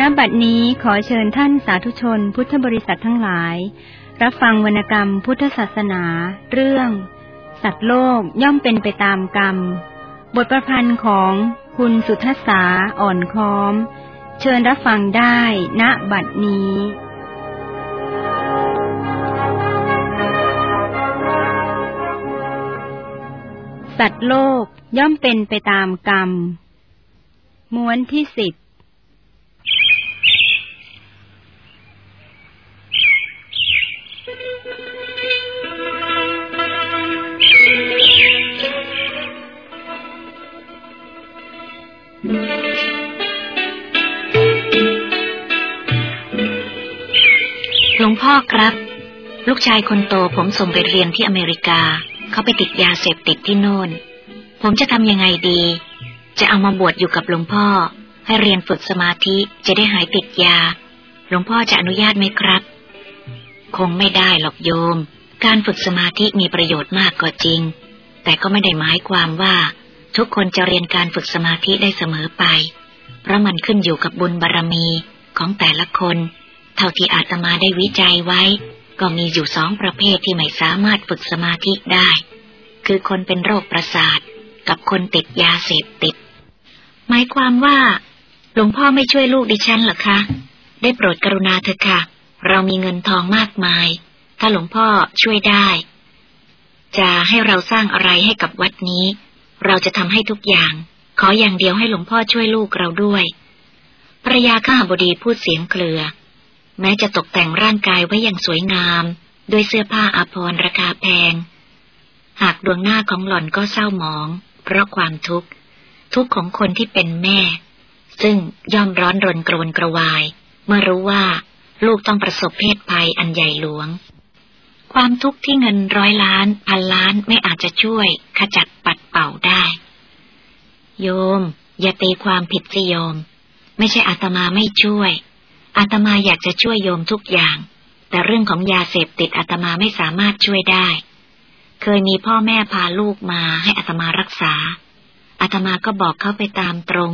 ณบัดนี้ขอเชิญท่านสาธุชนพุทธบริษัททั้งหลาย รับฟังวรรณกรรมพุทธศาสนา เรื่อง สัตว์โลกย่อมเป็นไปตามกรรม บทประพันธ์ของคุณสุทธษาอ่อนค้อม เชิญรับฟังได้ณบัดนี้สัตว์โลกย่อมเป็นไปตามกรรม ม้วนที่สิบ หลวงพ่อครับ ลูกชายคนโตผมส่งไปเรียนที่อเมริกา เขาไปติดยาเสพติดที่โน่น ผมจะทำยังไงดี จะเอามาบวชอยู่กับหลวงพ่อ ให้เรียนฝึกสมาธิจะได้หายติดยา หลวงพ่อจะอนุญาตไหมครับ คงไม่ได้หรอกโยม การฝึกสมาธิมีประโยชน์มากก็จริง แต่ก็ไม่ได้หมายความว่า ทุกคนจะเรียนการฝึกสมาธิได้เสมอไป เพราะมันขึ้นอยู่กับบุญบารรมีของแต่ละคน เท่าที่อาตมาได้วิจัยไว้ ก็มีอยู่สองประเภทที่ไม่สามารถฝึกสมาธิได้ คือคนเป็นโรคประสาท กับคนติดยาเสพติด หมายความว่า หลวงพ่อไม่ช่วยลูกดิฉันหรอคะ ได้โปรดกรุณาเถอะค่ะ เรามีเงินทองมากมาย ถ้าหลวงพ่อช่วยได้ จะให้เราสร้างอะไรให้กับวัดนี้ เราจะทำให้ทุกอย่าง ขออย่างเดียวให้หลวงพ่อช่วยลูกเราด้วยภรยาข้าบดีพูดเสียงเคลือ แม้จะตกแต่งร่างกายไว้อย่างสวยงาม ด้วยเสื้อผ้าอาภรณ์ราคาแพง หากดวงหน้าของหล่อนก็เศร้าหมอง เพราะความทุกข์ ทุกข์ของคนที่เป็นแม่ ซึ่งย่อมร้อนรนกรวนกระวาย เมื่อรู้ว่าลูกต้องประสบเพศภัยอันใหญ่หลวง ความทุกข์ที่เงินร้อยล้าน พันล้านไม่อาจจะช่วย ขจัดปัดเป่าได้ โยม อย่าตีความผิดสิโยม ไม่ใช่อาตมาไม่ช่วย อาตมาอยากจะช่วยโยมทุกอย่าง แต่เรื่องของยาเสพติดอาตมาไม่สามารถช่วยได้ เคยมีพ่อแม่พาลูกมาให้อาตมารักษา อาตมาก็บอกเขาไปตามตรง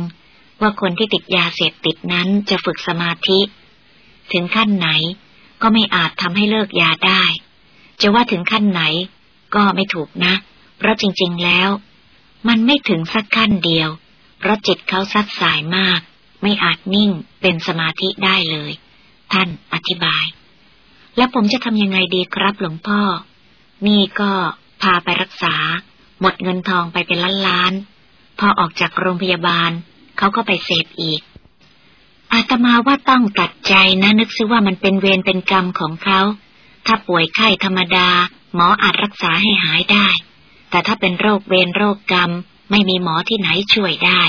ว่าคนที่ติดยาเสพติดนั้นจะฝึกสมาธิ ถึงขั้นไหนก็ไม่อาจทำให้เลิกยาได้ จะว่าถึงขั้นไหนก็ไม่ถูกนะ เพราะจริง ๆแล้ว มันไม่ถึงสักขั้นเดียว เพราะจิตเขาซัดสายมาก ไม่อาจนิ่งเป็นสมาธิได้เลย ท่านอธิบาย แล้วผมจะทำยังไงดีครับหลวงพ่อ นี่ก็พาไปรักษา หมดเงินทองไปเป็นล้านล้าน พอออกจากโรงพยาบาล เขาก็ไปเสพอีก อาตมาว่าต้องตัดใจนะนึกซิว่ามันเป็นเวรเป็นกรรมของเขา ถ้าป่วยไข้ธรรมดา หมออาจรักษาให้หายได้ แต่ถ้าเป็นโรคเวรโรคกรรม ไม่มีหมอที่ไหนช่วยได้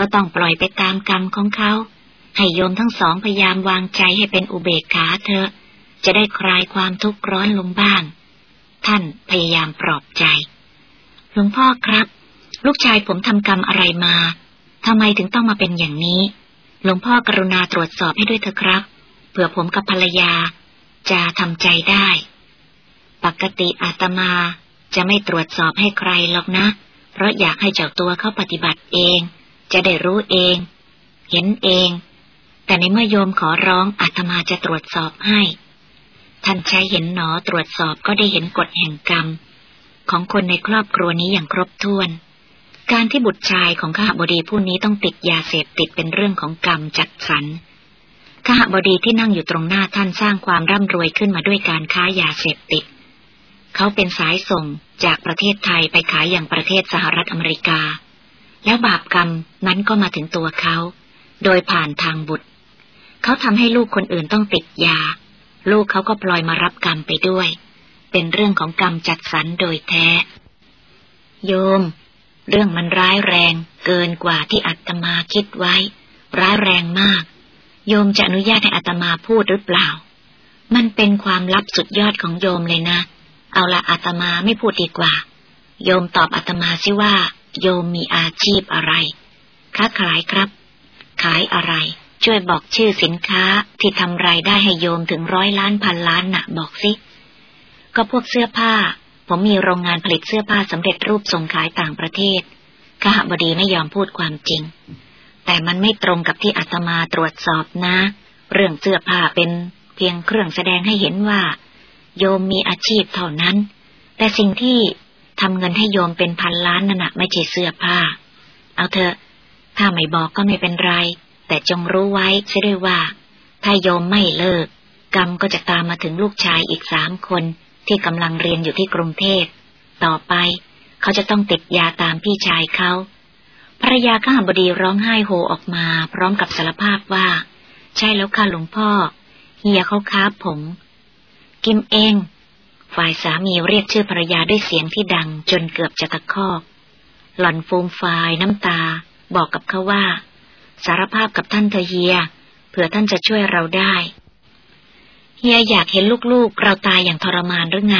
ก็ต้องปล่อยไปตามกรรมของเขา ให้โยมทั้งสองพยายามวางใจให้เป็นอุเบกขาเถอะ จะได้คลายความทุกข์ร้อนลงบ้าง ท่านพยายามปลอบใจ หลวงพ่อครับ ลูกชายผมทำกรรมอะไรมาทำไมถึงต้องมาเป็นอย่างนี้ หลวงพ่อกรุณาตรวจสอบให้ด้วยเถอะครับ เผื่อผมกับภรรยา จะทำใจได้ ปกติอาตมาจะไม่ตรวจสอบให้ใครหรอกนะ เพราะอยากให้เจ้าตัวเขาปฏิบัติเอง จะได้รู้เอง เห็นเอง แต่ในเมื่อโยมขอร้องอาตมาจะตรวจสอบให้ ท่านใช้เห็นหนอตรวจสอบก็ได้เห็นกฎแห่งกรรม ของคนในครอบครัวนี้อย่างครบถ้วน การที่บุตรชายของข้าบดีผู้นี้ต้องติดยาเสพติดเป็นเรื่องของกรรมจัดสรรข้าบดีที่นั่งอยู่ตรงหน้าท่านสร้างความร่ำรวยขึ้นมาด้วยการค้ายาเสพติด เขาเป็นสายส่งจากประเทศไทยไปขายอย่างประเทศสหรัฐอเมริกา แล้วบาปกรรมนั้นก็มาถึงตัวเขา โดยผ่านทางบุตร เขาทำให้ลูกคนอื่นต้องติดยา ลูกเขาก็ปล่อยมารับกรรมไปด้วย เป็นเรื่องของกรรมจัดสรรโดยแท้ โยม เรื่องมันร้ายแรงเกินกว่าที่อัตมาคิดไว้ ร้ายแรงมาก โยมจะอนุญาตให้อัตมาพูดหรือเปล่า มันเป็นความลับสุดยอดของโยมเลยนะ เอาละอัตมาไม่พูดดีกว่า โยมตอบอัตมาสิว่า โยมมีอาชีพอะไร ค้าขายครับ ขายอะไร ช่วยบอกชื่อสินค้าที่ทำรายได้ให้โยมถึงร้อยล้านพันล้านนะ่ะ บอกสิ ก็พวกเสื้อผ้า ผมมีโรงงานผลิตเสื้อผ้าสำเร็จรูปส่งขายต่างประเทศข้าบดีไม่ยอมพูดความจริงแแต่มันไม่ตรงกับที่อาตมาตรวจสอบนะ เรื่องเสื้อผ้าเป็นเพียงเครื่องแสดงให้เห็นว่า โยมมีอาชีพเท่านั้น แต่สิ่งที่ ทำเงินให้โยมเป็นพันล้านนั่นนะไม่ใช่เสื้อผ้า เอาเถอะ ถ้าไม่บอกก็ไม่เป็นไร แต่จงรู้ไว้เสียด้วยว่า ถ้าโยมไม่เลิก กรรมก็จะตามมาถึงลูกชายอีกสามคนที่กำลังเรียนอยู่ที่กรุงเทพ ต่อไป เขาจะต้องติดยาตามพี่ชายเขาภรรยาข้าบดีร้องไห้โฮออกมา พร้อมกับสารภาพว่า ใช่แล้วค่ะหลวงพ่อ เฮียเขาค้าผม กิมเอง ฝ่ายสามีเรียกชื่อภรรยาด้วยเสียงที่ดังจนเกือบจะตะคอก หล่อนฟูมฟายน้ำตา บอกกับเขาว่า สารภาพกับท่านเธอเฮีย เผื่อท่านจะช่วยเราได้ เฮียอยากเห็นลูกๆ เราตายอย่างทรมานหรือไง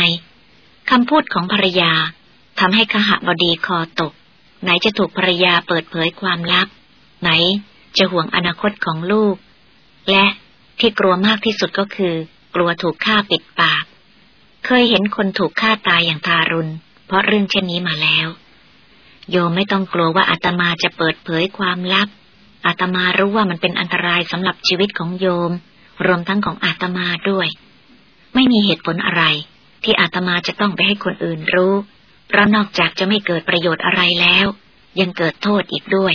คำพูดของภรรยาทำให้ขหบดีคอตก ไหนจะถูกภรรยาเปิดเผยความลับ ไหนจะห่วงอนาคตของลูก และที่กลัวมากที่สุดก็คือ กลัวถูกฆ่าปิดปาก เคยเห็นคนถูกฆ่าตายอย่างทารุณ เพราะเรื่องเช่นนี้มาแล้ว โยมไม่ต้องกลัวว่าอาตมาจะเปิดเผยความลับ อาตมารู้ว่ามันเป็นอันตรายสำหรับชีวิตของโยม รวมทั้งของอาตมาด้วย ไม่มีเหตุผลอะไร ที่อาตมาจะต้องไปให้คนอื่นรู้ เพราะนอกจากจะไม่เกิดประโยชน์อะไรแล้ว ยังเกิดโทษอีกด้วย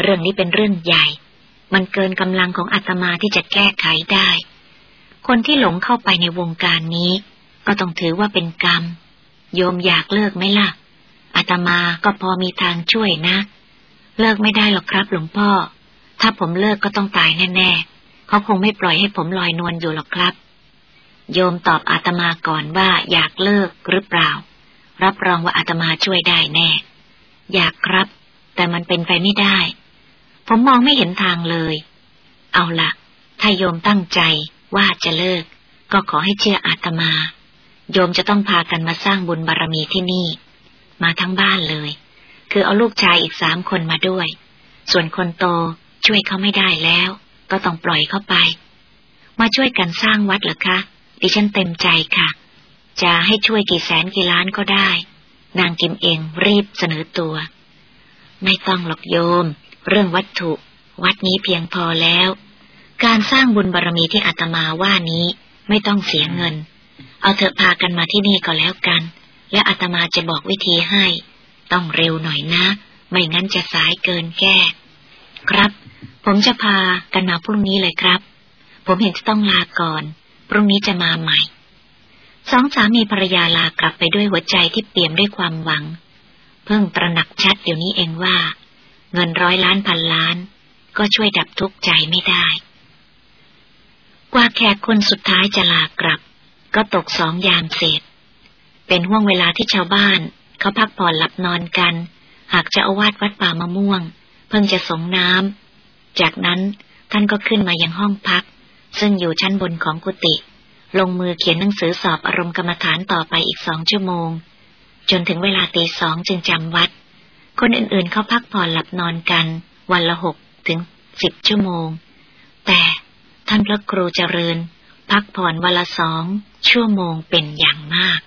เรื่องนี้เป็นเรื่องใหญ่ มันเกินกำลังของอาตมาที่จะแก้ไขได้ คนที่หลงเข้าไปในวงการนี้ ก็ต้องถือว่าเป็นกรรม โยมอยากเลิกไหมล่ะอาตมาก็พอมีทางช่วยนะ เลิกไม่ได้หรอกครับหลวงพ่อ ถ้าผมเลิกก็ต้องตายแน่ๆเขาคงไม่ปล่อยให้ผมลอยนวลอยู่หรอกครับ โยมตอบอาตมาก่อนว่าอยากเลิกหรือเปล่า รับรองว่าอาตมาช่วยได้แน่ อยากครับ แต่มันเป็นไปไม่ได้ ผมมองไม่เห็นทางเลย เอาละถ้าโยมตั้งใจว่าจะเลิก ก็ขอให้เชื่ออาตมา โยมจะต้องพากันมาสร้างบุญบารรมีที่นี่ มาทั้งบ้านเลย คือเอาลูกชายอีกสามคนมาด้วย ส่วนคนโตช่วยเขาไม่ได้แล้ว ก็ต้องปล่อยเขาไป มาช่วยกันสร้างวัดเหรอคะ ดิฉันเต็มใจค่ะ จะให้ช่วยกี่แสนกี่ล้านก็ได้ นางกิมเองรีบเสนอตัว ไม่ต้องหรอกโยม เรื่องวัตถุ วัดนี้เพียงพอแล้ว การสร้างบุญบารรมีที่อาตมาว่านี้ไม่ต้องเสียเงิน เอาเถอะพากันมาที่นี่ก็แล้วกัน และอาตมาจะบอกวิธีให้ ต้องเร็วหน่อยนะ ไม่งั้นจะสายเกินแก้ ครับ ผมจะพากันมาพรุ่งนี้เลยครับ ผมเห็นจะต้องลาก่อน พรุ่งนี้จะมาใหม่ สองสามีภรรยาลากลับไปด้วยหัวใจที่เปี่ยมด้วยความหวัง เพิ่งตระหนักชัดเดี๋ยวนี้เองว่า เงินร้อยล้านพันล้าน ก็ช่วยดับทุกข์ใจไม่ได้ กว่าแขกคนสุดท้ายจะลากลับ ก็ตกสองยามเสร็จเป็นห่วงเวลาที่ชาวบ้าน เขาพักผ่อนหลับนอนกัน หากจะอาวาดวัดป่ามะม่วง เพิ่งจะสงน้ำ จากนั้นท่านก็ขึ้นมายังห้องพัก ซึ่งอยู่ชั้นบนของกุฏิ ลงมือเขียนหนังสือสอบอารมณ์กรรมฐานต่อไปอีกสองชั่วโมง จนถึงเวลาตีสองจึงจำวัด คนอื่นๆเขาพักผ่อนหลับนอนกัน วันละหกถึงสิบชั่วโมง แต่ท่านพระครูเจริญ พักผ่อนวันละสองชั่วโมงเป็นอย่างมาก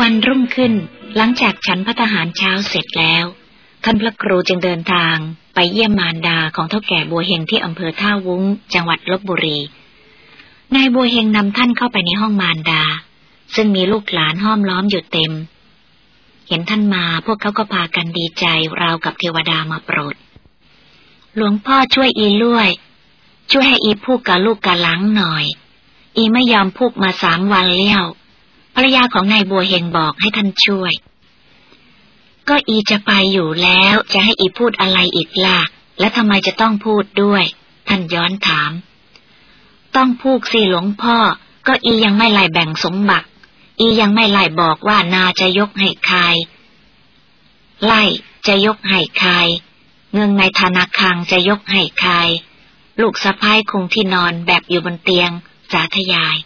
วันรุ่งขึ้นหลังจากฉันพัฒหารเช้าเสร็จแล้วท่านพระครูจึงเดินทางไปเยี่ยมมารดาของเท่าแก่บัวเฮงที่อำเภอท่าวุ้ง จังหวัดลบบุรี นายบัวเฮงนำท่านเข้าไปในห้องมารดา ซึ่งมีลูกหลานห้อมล้อมอยู่เต็ม เห็นท่านมาพวกเขาก็พากันดีใจราวกับเทวดามาโปรด หลวงพ่อช่วยอีลุวย ช่วยให้อีพูกกับลูกกะหลังหน่อย อีไม่ยอมพูกมาสามวันเลี้ยวภรรยาของนายบัวเฮงบอกให้ท่านช่วย ก็อีจะไปอยู่แล้วจะให้อีพูดอะไรอีกล่ะ และทำไมจะต้องพูดด้วย ท่านย้อนถาม ต้องพูดสิหลวงพ่อ ก็อียังไม่ไล่แบ่งสมบัติ อียังไม่ไล่บอกว่านาจะยกให้ใคร ไล่จะยกให้ใคร เงินในธนาคารจะยกให้ใคร ลูกสะพ้ายคงที่นอนแบบอยู่บนเตียง สาธยาย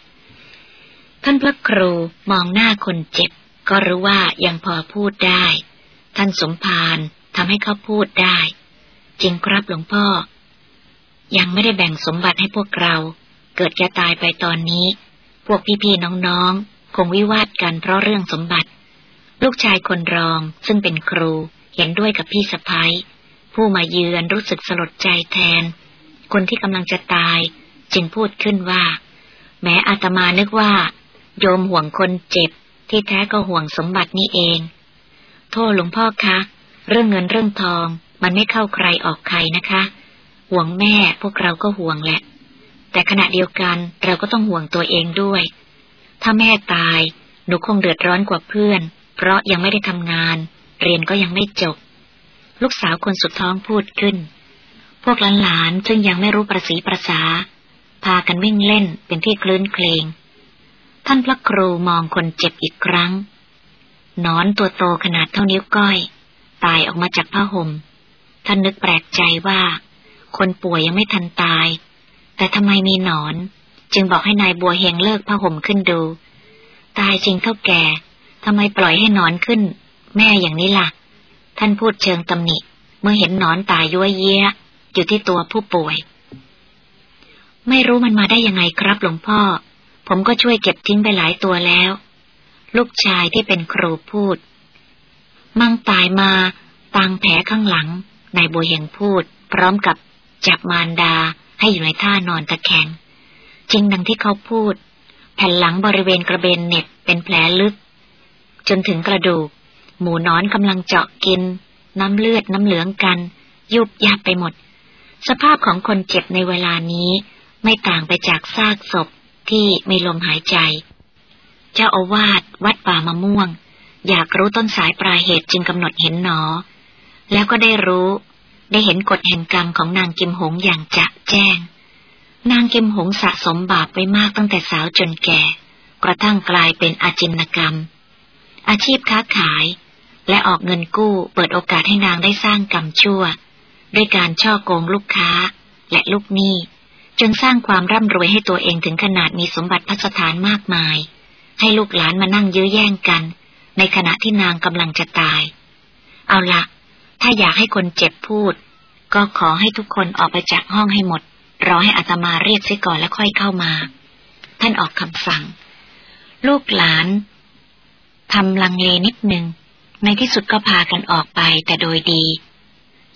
ท่านพระครูมองหน้าคนเจ็บ ก็รู้ว่ายังพอพูดได้ ท่านสมภารทำให้เขาพูดได้ จริงครับหลวงพ่อ ยังไม่ได้แบ่งสมบัติให้พวกเรา เกิดจะตายไปตอนนี้ พวกพี่ๆน้องๆ คงวิวาทกันเพราะเรื่องสมบัติ ลูกชายคนรองซึ่งเป็นครูเห็นด้วยกับพี่สะพ้ายผู้มาเยือนรู้สึกสลดใจแทน คนที่กำลังจะตายจึงพูดขึ้นว่า แม้อาตมานึกว่า โยมห่วงคนเจ็บ ที่แท้ก็ห่วงสมบัตินี่เอง โทษหลวงพ่อคะ เรื่องเงินเรื่องทอง มันไม่เข้าใครออกใครนะคะ ห่วงแม่พวกเราก็ห่วงแหละ แต่ขณะเดียวกันเราก็ต้องห่วงตัวเองด้วย ถ้าแม่ตาย หนูคงเดือดร้อนกว่าเพื่อน เพราะยังไม่ได้ทำงาน เรียนก็ยังไม่จบ ลูกสาวคนสุดท้องพูดขึ้น พวกหลานๆซึ่งยังไม่รู้ประสีประสาพากันวิ่งเล่นเป็นที่คลื้นเคลง ท่านพระครูมองคนเจ็บอีกครั้ง นอนตัวโตขนาดเท่านิ้วก้อย ตายออกมาจากผ้าห่ม ท่านนึกแปลกใจว่า คนป่วยยังไม่ทันตาย แต่ทำไมมีหนอน จึงบอกให้นายบัวเฮงเลิกผ้าห่มขึ้นดู ตายจริงเท่าแก่ทำไมปล่อยให้นอนขึ้น แม่อย่างนี้ล่ะ ท่านพูดเชิงตำหนิ เมื่อเห็นนอนตายยั่วเยี้ยอยู่ที่ตัวผู้ป่วย ไม่รู้มันมาได้ยังไงครับหลวงพ่อ ผมก็ช่วยเก็บทิ้งไปหลายตัวแล้ว ลูกชายที่เป็นครูพูด มั่งตายมาตางแผลข้างหลังนายบัวเฮงพูด พร้อมกับจับมารดาให้อยู่ในท่านอนตะแคง จริงดังที่เขาพูด แผ่นหลังบริเวณกระเบนเน็ตเป็นแผลลึก จนถึงกระดูก หมูนอนกำลังเจาะกิน น้ำเลือดน้ำเหลืองกัน ยุบยับไปหมด สภาพของคนเจ็บในเวลานี้ไม่ต่างไปจากซากศพที่ไม่ลมหายใจ เจ้าอาวาสวัดป่ามะม่วง อยากรู้ต้นสายปลายเหตุจึงกำหนดเห็นหนอ แล้วก็ได้รู้ ได้เห็นกฎแห่งกรรมของนางกิมหงอย่างจะแจ้ง นางเกิมหงสะสมบาปไปมากตั้งแต่สาวจนแก่ กระทั่งกลายเป็นอาจินกรรม อาชีพค้าขาย และออกเงินกู้เปิดโอกาสให้นางได้สร้างกรรมชั่ว ด้วยการช่อโกงลูกค้าและลูกหนี้ จนสร้างความร่ำรวยให้ตัวเองถึงขนาดมีสมบัติพัสถานมากมาย ให้ลูกหลานมานั่งยื้อแย่งกัน ในขณะที่นางกำลังจะตาย เอาละถ้าอยากให้คนเจ็บพูด ก็ขอให้ทุกคนออกไปจากห้องให้หมด รอให้อัตมาเรียกเสียก่อนแล้วค่อยเข้ามา ท่านออกคำสั่ง ลูกหลานทำลังเลนิดหนึ่ง ในที่สุดก็พากันออกไปแต่โดยดี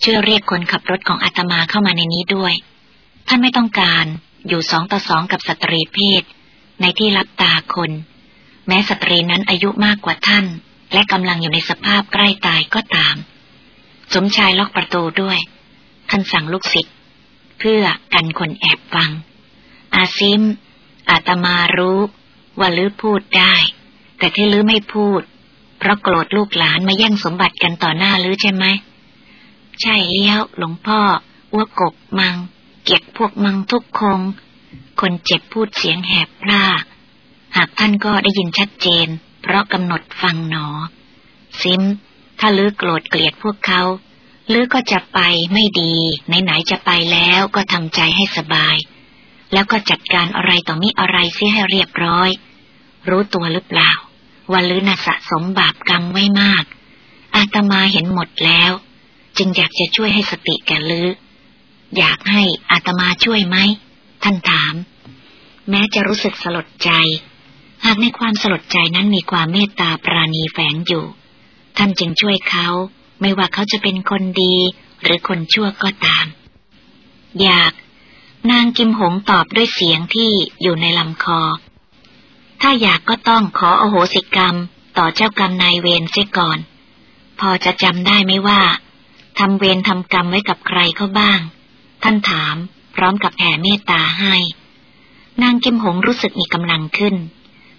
เชื่อเรียกคนขับรถของอาตมาเข้ามาในนี้ด้วย ท่านไม่ต้องการอยู่สองต่อสองกับสตรีเพศ ในที่รับตาคน แม้สตรีนั้นอายุมากกว่าท่าน และกำลังอยู่ในสภาพใกล้ตายก็ตาม สมชายล็อกประตูด้วย ท่านสั่งลูกศิษย์ เพื่อกันคนแอบฟัง อาซิม อาตมารู้ ว่าลือพูดได้ แต่ที่ลือไม่พูด เพราะโกรธลูกหลานมาแย่งสมบัติกันต่อหน้าหรือใช่ไหม ใช่เลี้ยวหลวงพ่ออ้วกบมัง เก็บพวกมังทุกคง คนเจ็บพูดเสียงแหบพร่า หากท่านก็ได้ยินชัดเจน เพราะกำหนดฟังหนอ ซิม ถ้าลือโกรธเกลียดพวกเขา ลือก็จะไปไม่ดีไหนๆจะไปแล้วก็ทำใจให้สบาย แล้วก็จัดการอะไรต่อมิอะไรเสียให้เรียบร้อย รู้ตัวหรือเปล่า ว่าลือน่ะสะสมบาปกรรมไว้มาก อาตมาเห็นหมดแล้ว จึงอยากจะช่วยให้สติแก่ลือ อยากให้อาตมาช่วยไหม ท่านถาม แม้จะรู้สึกสลดใจ หากในความสลดใจนั้นมีความเมตตาปราณีแฝงอยู่ ท่านจึงช่วยเขา ไม่ว่าเขาจะเป็นคนดี หรือคนชั่วก็ตาม อยาก นางกิมหงตอบด้วยเสียงที่อยู่ในลำคอ ถ้าอยากก็ต้องขออโหสิกรรม ต่อเจ้ากรรมนายเวรเสียก่อน พอจะจำได้ไหมว่าทำเวรทำกรรมไว้กับใครเขาบ้าง ท่านถาม พร้อมกับแผ่เมตตาให้ นางกิมหงรู้สึกมีกำลังขึ้น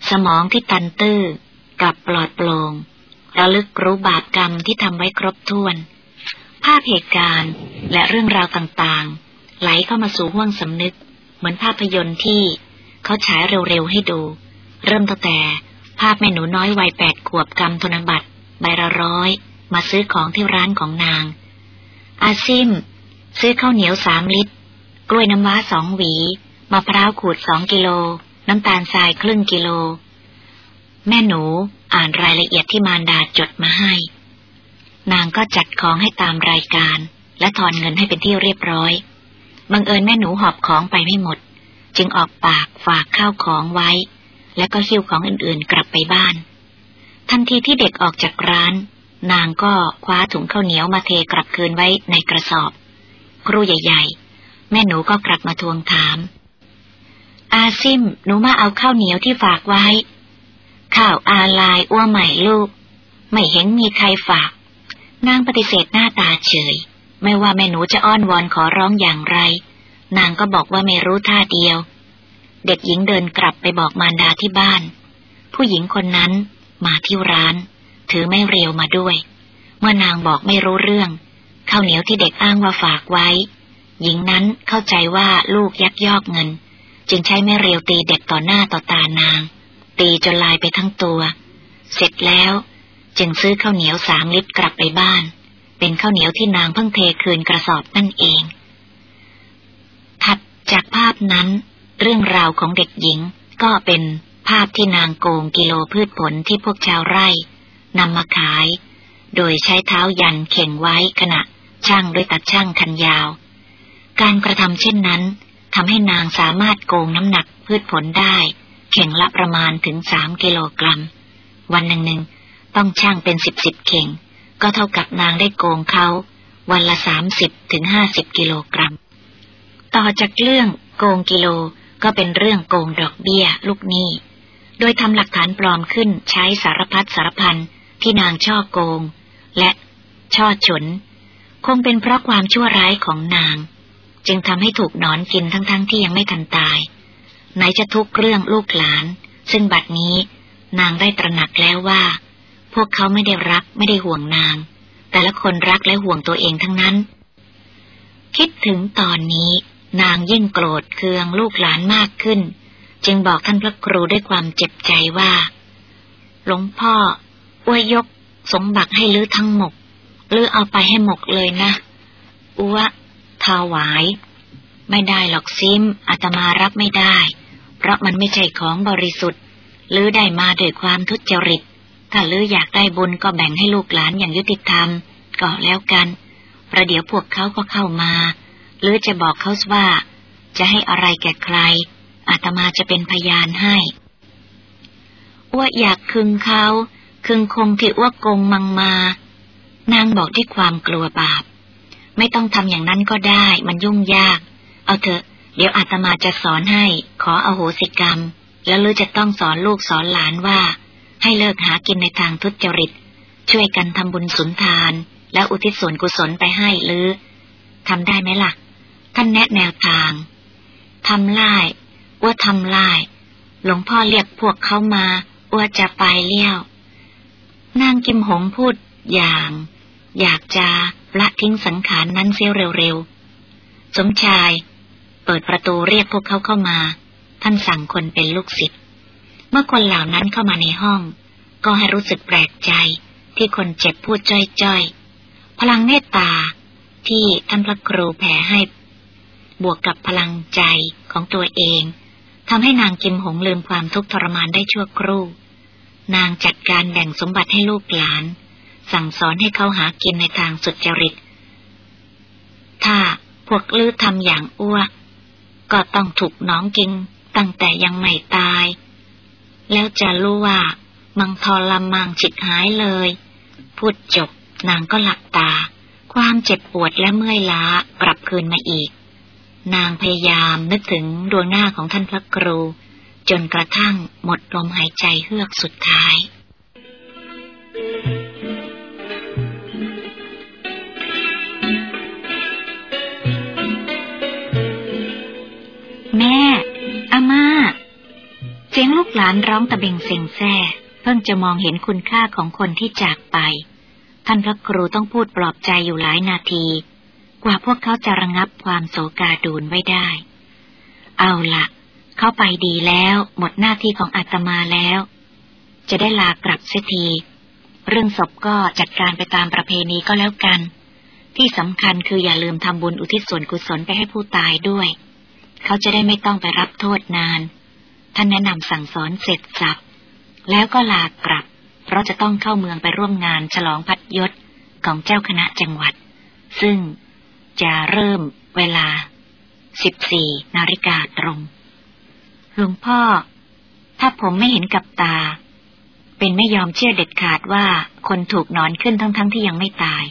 สมองที่ตันตื้อกับปลอดโปร่ง ระลึกรู้บาปกรรมที่ทำไว้ครบถ้วน ภาพเหตุการณ์และเรื่องราวต่างๆ ไหลเข้ามาสู่ห้วงสำนึก เหมือนภาพยนตร์ที่เขาฉายเร็วๆให้ดู เริ่มตั้งแต่ภาพแม่หนูน้อยวัยแปดขวบกำธนบัตรใบละร้อย มาซื้อของที่ร้านของนาง อาซิม ซื้อข้าวเหนียวสามลิตร กล้วยน้ำว้าสองหวีมะพร้าวขูดสองกิโล น้ำตาลทรายครึ่งกิโล แม่หนู อ่านรายละเอียดที่มารดาจดมาให้ นางก็จัดของให้ตามรายการ และทอนเงินให้เป็นที่เรียบร้อย บังเอิญแม่หนูหอบของไปไม่หมด จึงออกปากฝากข้าวของไว้ แล้วก็หิ้วของอื่นๆกลับไปบ้าน ทันทีที่เด็กออกจากร้าน นางก็คว้าถุงข้าวเหนียวมาเทกลับคืนไว้ในกระสอบ ครูใหญ่ ๆ แม่หนูก็กลับมาทวงถามอาซิม หนูมาเอาข้าวเหนียวที่ฝากไว้ ข้าวอาลายอ้วใหม่ลูก ไม่เห็นมีใครฝาก นางปฏิเสธหน้าตาเฉย ไม่ว่าแม่หนูจะอ้อนวอนขอร้องอย่างไร นางก็บอกว่าไม่รู้ท่าเดียว เด็กหญิงเดินกลับไปบอกมารดาที่บ้าน ผู้หญิงคนนั้นมาที่ร้าน ถือไม่เรียวมาด้วย เมื่อนางบอกไม่รู้เรื่องข้าวเหนียวที่เด็กอ้างว่าฝากไว้ หญิงนั้นเข้าใจว่าลูกยักยอกเงิน จึงใช้ไม่เรียวตีเด็กต่อหน้าต่อตานาง ตีจนลายไปทั้งตัว เสร็จแล้ว จึงซื้อข้าวเหนียวสามลิตรกลับไปบ้าน เป็นข้าวเหนียวที่นางเพิ่งเทคืนกระสอบนั่นเอง ถัดจากภาพนั้น เรื่องราวของเด็กหญิงก็เป็นภาพที่นางโกงกิโลพืชผลที่พวกชาวไร่นำมาขาย โดยใช้เท้ายันเข่งไว้ขณะช่างด้วยตัดช่างคันยาว การกระทำเช่นนั้นทำให้นางสามารถโกงน้ำหนักพืชผลได้ เข่งละประมาณถึงสามกิโลกรัม วันหนึ่งหนึ่งต้องช่างเป็นสิบสิบเข่ง ก็เท่ากับนางได้โกงเขา วันละสามสิบถึงห้าสิบกิโลกรัม ต่อจากเรื่องโกงกิโลก็เป็นเรื่องโกงดอกเบี้ยลูกหนี้ โดยทำหลักฐานปลอมขึ้นใช้สารพัดสารพันที่นางช่อโกง และช่อฉน คงเป็นเพราะความชั่วร้ายของนาง จึงทำให้ถูกนอนกินทั้งๆทที่ยังไม่ทันตาย ไหนจะทุกเรื่องลูกหลาน ซึ่งบัดนี้นางได้ตระหนักแล้วว่า พวกเขาไม่ได้รักไม่ได้ห่วงนาง แต่ละคนรักและห่วงตัวเองทั้งนั้น คิดถึงตอนนี้นางยิ่งโกรธเคืองลูกหลานมากขึ้น จึงบอกท่านพระครูด้วยความเจ็บใจว่า หลวงพ่ออวยยก สมบัติให้ลือทั้งหมกลือเอาไปให้หมกเลยนะอัวถาวาย ไม่ได้หรอกซิมอาตมารับไม่ได้ เพราะมันไม่ใช่ของบริสุทธิ์ลือได้มาด้วยความทุจริต ถ้าลืออยากได้บุญก็แบ่งให้ลูกหลานอย่างยุติธรรมก็แล้วกัน ประเดี๋ยวพวกเขาก็เข้ามา หรือจะบอกเขาว่า จะให้อะไรแก่ใคร อาตมาจะเป็นพยานให้อ้วอยากคึงเขาคึงคงที่อ้วกงมังมา นางบอกด้วยความกลัวบาป ไม่ต้องทำอย่างนั้นก็ได้ มันยุ่งยาก เอาเถอะ เดี๋ยวอาตมาจะสอนให้ขออโหสิกรรม แล้วลือจะต้องสอนลูกสอนหลานว่า ให้เลิกหากินในทางทุจริต ช่วยกันทำบุญสุนทาน แล้วอุทิศส่วนกุศลไปให้หรือทำได้ไหมละ่ะ ท่านแนะแนวทางทำไล่ว่าทำไล่หลวงพ่อเรียกพวกเขามาว่าจะไปเลี้ยวนางกิมหงพูดอย่าง อยากจะละทิ้งสังขารนนั้นเสียเร็วๆ สมชาย ปิดประตูเรียกพวกเขาเข้ามา ท่านสั่งคนเป็นลูกศิษย์ เมื่อคนเหล่านั้นเข้ามาในห้อง ก็ให้รู้สึกแปลกใจที่คนเจ็บพูดจ้อยๆ พลังเมตตาที่ท่านพระครูแผ่ให้ บวกกับพลังใจของตัวเองทำให้นางกิมหงลืมความทุกข์ทรมานได้ชั่วครู่ นางจัดการแบ่งสมบัติให้ลูกหลาน สั่งสอนให้เขาหากินในทางสุจริต ถ้าพวกลื้อทำอย่างอ้วก ก็ต้องถูกน้องกินตั้งแต่ยังไม่ตาย แล้วจะรู้ว่า มังทรลำมังจิตหายเลย พูดจบนางก็หลับตา ความเจ็บปวดและเมื่อยล้ากลับคืนมาอีก นางพยายามนึกถึงดวงหน้าของท่านพระครู จนกระทั่งหมดลมหายใจเฮือกสุดท้ายแเสียงลูกหลานร้องตะเบงเซ็งแซ่ เพิ่งจะมองเห็นคุณค่าของคนที่จากไป ท่านพระครูต้องพูดปลอบใจอยู่หลายนาที กว่าพวกเขาจะระงับความโศกาดูนไว้ได้ เอาละเข้าไปดีแล้ว หมดหน้าที่ของอาตมาแล้ว จะได้ลากลับเสียทีเรื่องศพก็จัดการไปตามประเพณีก็แล้วกัน ที่สำคัญคืออย่าลืมทำบุญอุทิศส่วนกุศลไปให้ผู้ตายด้วย เขาจะได้ไม่ต้องไปรับโทษนาน ท่านแนะนำสั่งสอนเสร็จสับแล้วก็ลากลับ เพราะจะต้องเข้าเมืองไปร่วมงานฉลองพัดยศของเจ้าคณะจังหวัด ซึ่งจะเริ่มเวลาสิบสี่นาฬิกาตรง หลวงพ่อ ถ้าผมไม่เห็นกับตา เป็นไม่ยอมเชื่อเด็ดขาดว่าคนถูกนอนขึ้นทั้งๆทที่ยังไม่ตาย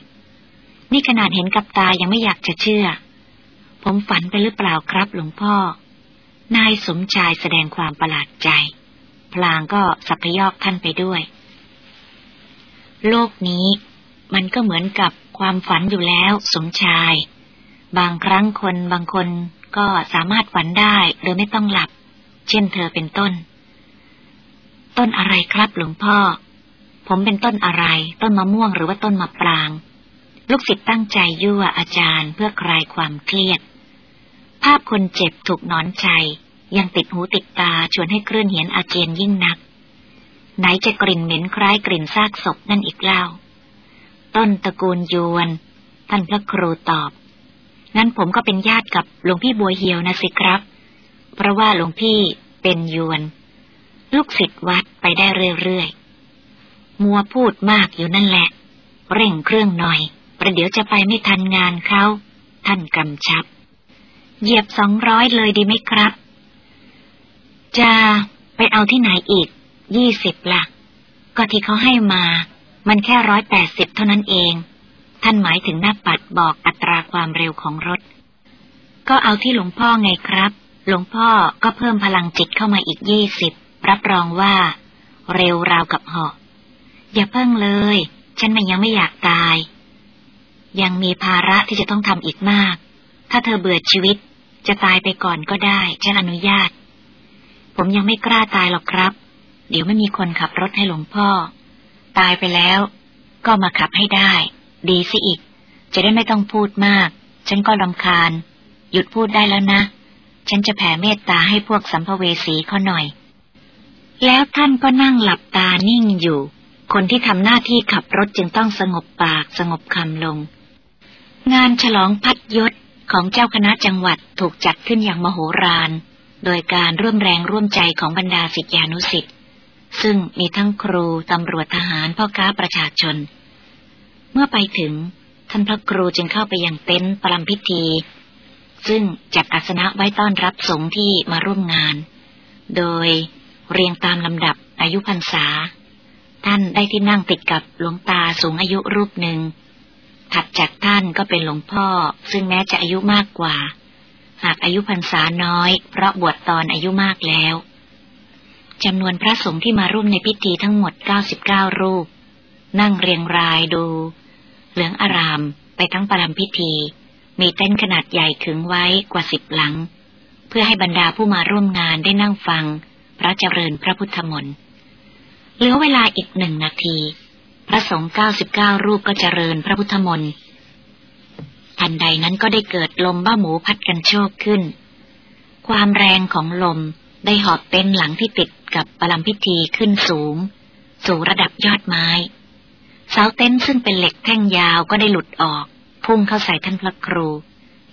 นี่ขนาดเห็นกับตายังไม่อยากจะเชื่อ ผมฝันไปหรือเปล่าครับหลวงพ่อ นายสมชายแสดงความประหลาดใจ พลางก็สัพยอกท่านไปด้วย โลกนี้มันก็เหมือนกับความฝันอยู่แล้ว สมชาย บางครั้งคนบางคนก็สามารถฝันได้โดยไม่ต้องหลับ เช่นเธอเป็นต้น ต้นอะไรครับหลวงพ่อ ผมเป็นต้นอะไร ต้นมะม่วงหรือว่าต้นมะปราง ลูกศิษย์ตั้งใจยั่วอาจารย์เพื่อคลายความเครียด ภาพคนเจ็บถูกนอนชัยยังติดหูติดตาชวนให้เคลื่อนเหียนอาเจียนยิ่งนัก ไหนจะกลิ่นเหม็นคล้ายกลิ่นซากศพนั่นอีกเล่า ต้นตระกูลยวน ท่านพระครูตอบ งั้นผมก็เป็นญาติกับหลวงพี่บัวเหียวนะสิครับ เพราะว่าหลวงพี่เป็นยวน ลูกศิษย์วัดไปได้เรื่อยๆ มัวพูดมากอยู่นั่นแหละ เร่งเครื่องหน่อย ประเดี๋ยวจะไปไม่ทันงานเขา ท่านกำชับ เหยียบสองร้อยเลยดีไหมครับ จะไปเอาที่ไหนอีก ยี่สิบละ่ะ ก็ที่เขาให้มา มันแค่ร้อยแปดสิบเท่านั้นเอง ท่านหมายถึงหน้าปัดบอกอัตราความเร็วของรถ ก็เอาที่หลวงพ่อไงครับ หลวงพ่อก็เพิ่มพลังจิตเข้ามาอีกยี่สิบ รับรองว่า เร็วราวกับเหาะ อย่าเพิ่งเลย ฉันมันยังไม่อยากตาย ยังมีภาระที่จะต้องทำอีกมากถ้าเธอเบื่อชีวิต จะตายไปก่อนก็ได้ ฉันอนุญาต ผมยังไม่กล้าตายหรอกครับ เดี๋ยวไม่มีคนขับรถให้หลวงพ่อ ตายไปแล้ว ก็มาขับให้ได้ ดีสิอีก จะได้ไม่ต้องพูดมาก ฉันก็ลำคาญ หยุดพูดได้แล้วนะ ฉันจะแผ่เมตตาให้พวกสัมภเวสีเขาหน่อย แล้วท่านก็นั่งหลับตานิ่งอยู่ คนที่ทำหน้าที่ขับรถจึงต้องสงบปากสงบคำลง งานฉลองพัดยศ ของเจ้าคณะจังหวัดถูกจัดขึ้นอย่างมโหฬารโดยการร่วมแรงร่วมใจของบรรดาศิษยานุศิษย์ซึ่งมีทั้งครูตำรวจทหารพ่อค้าประชาชน เมื่อไปถึง ท่านพระครูจึงเข้าไปยังเต็นท์ปรำพิธี ซึ่งจัดอาสนะไว้ต้อนรับสงฆ์ที่มาร่วมงาน โดยเรียงตามลำดับอายุพรรษา ท่านได้ที่นั่งติดกับหลวงตาสูงอายุรูปหนึ่ง ถัดจากท่านก็เป็นหลวงพ่อ ซึ่งแม้จะอายุมากกว่า หากอายุพรรษาน้อย เพราะบวชตอนอายุมากแล้วจำนวนพระสงฆ์ที่มาร่วมในพิธีทั้งหมด 99 รูป นั่งเรียงรายดู เหลืองอารามไปทั้งปรามพิธี มีเต้นขนาดใหญ่ขึงไว้กว่าสิบหลัง เพื่อให้บรรดาผู้มาร่วมงานได้นั่งฟัง พระเจริญพระพุทธมนต์เหลือเวลาอีกหนึ่งนาที พระสงฆ์99รูปก็เจริญพระพุทธมนต์ทันใดนั้นก็ได้เกิดลมบ้าหมูพัดกันโชกขึ้น ความแรงของลมได้หอบเต็นหลังที่ติดกับปรำพิธีขึ้นสูง สู่ระดับยอดไม้เสาเต็นซึ่งเป็นเหล็กแท่งยาวก็ได้หลุดออก พุ่งเข้าใส่ท่านพระครู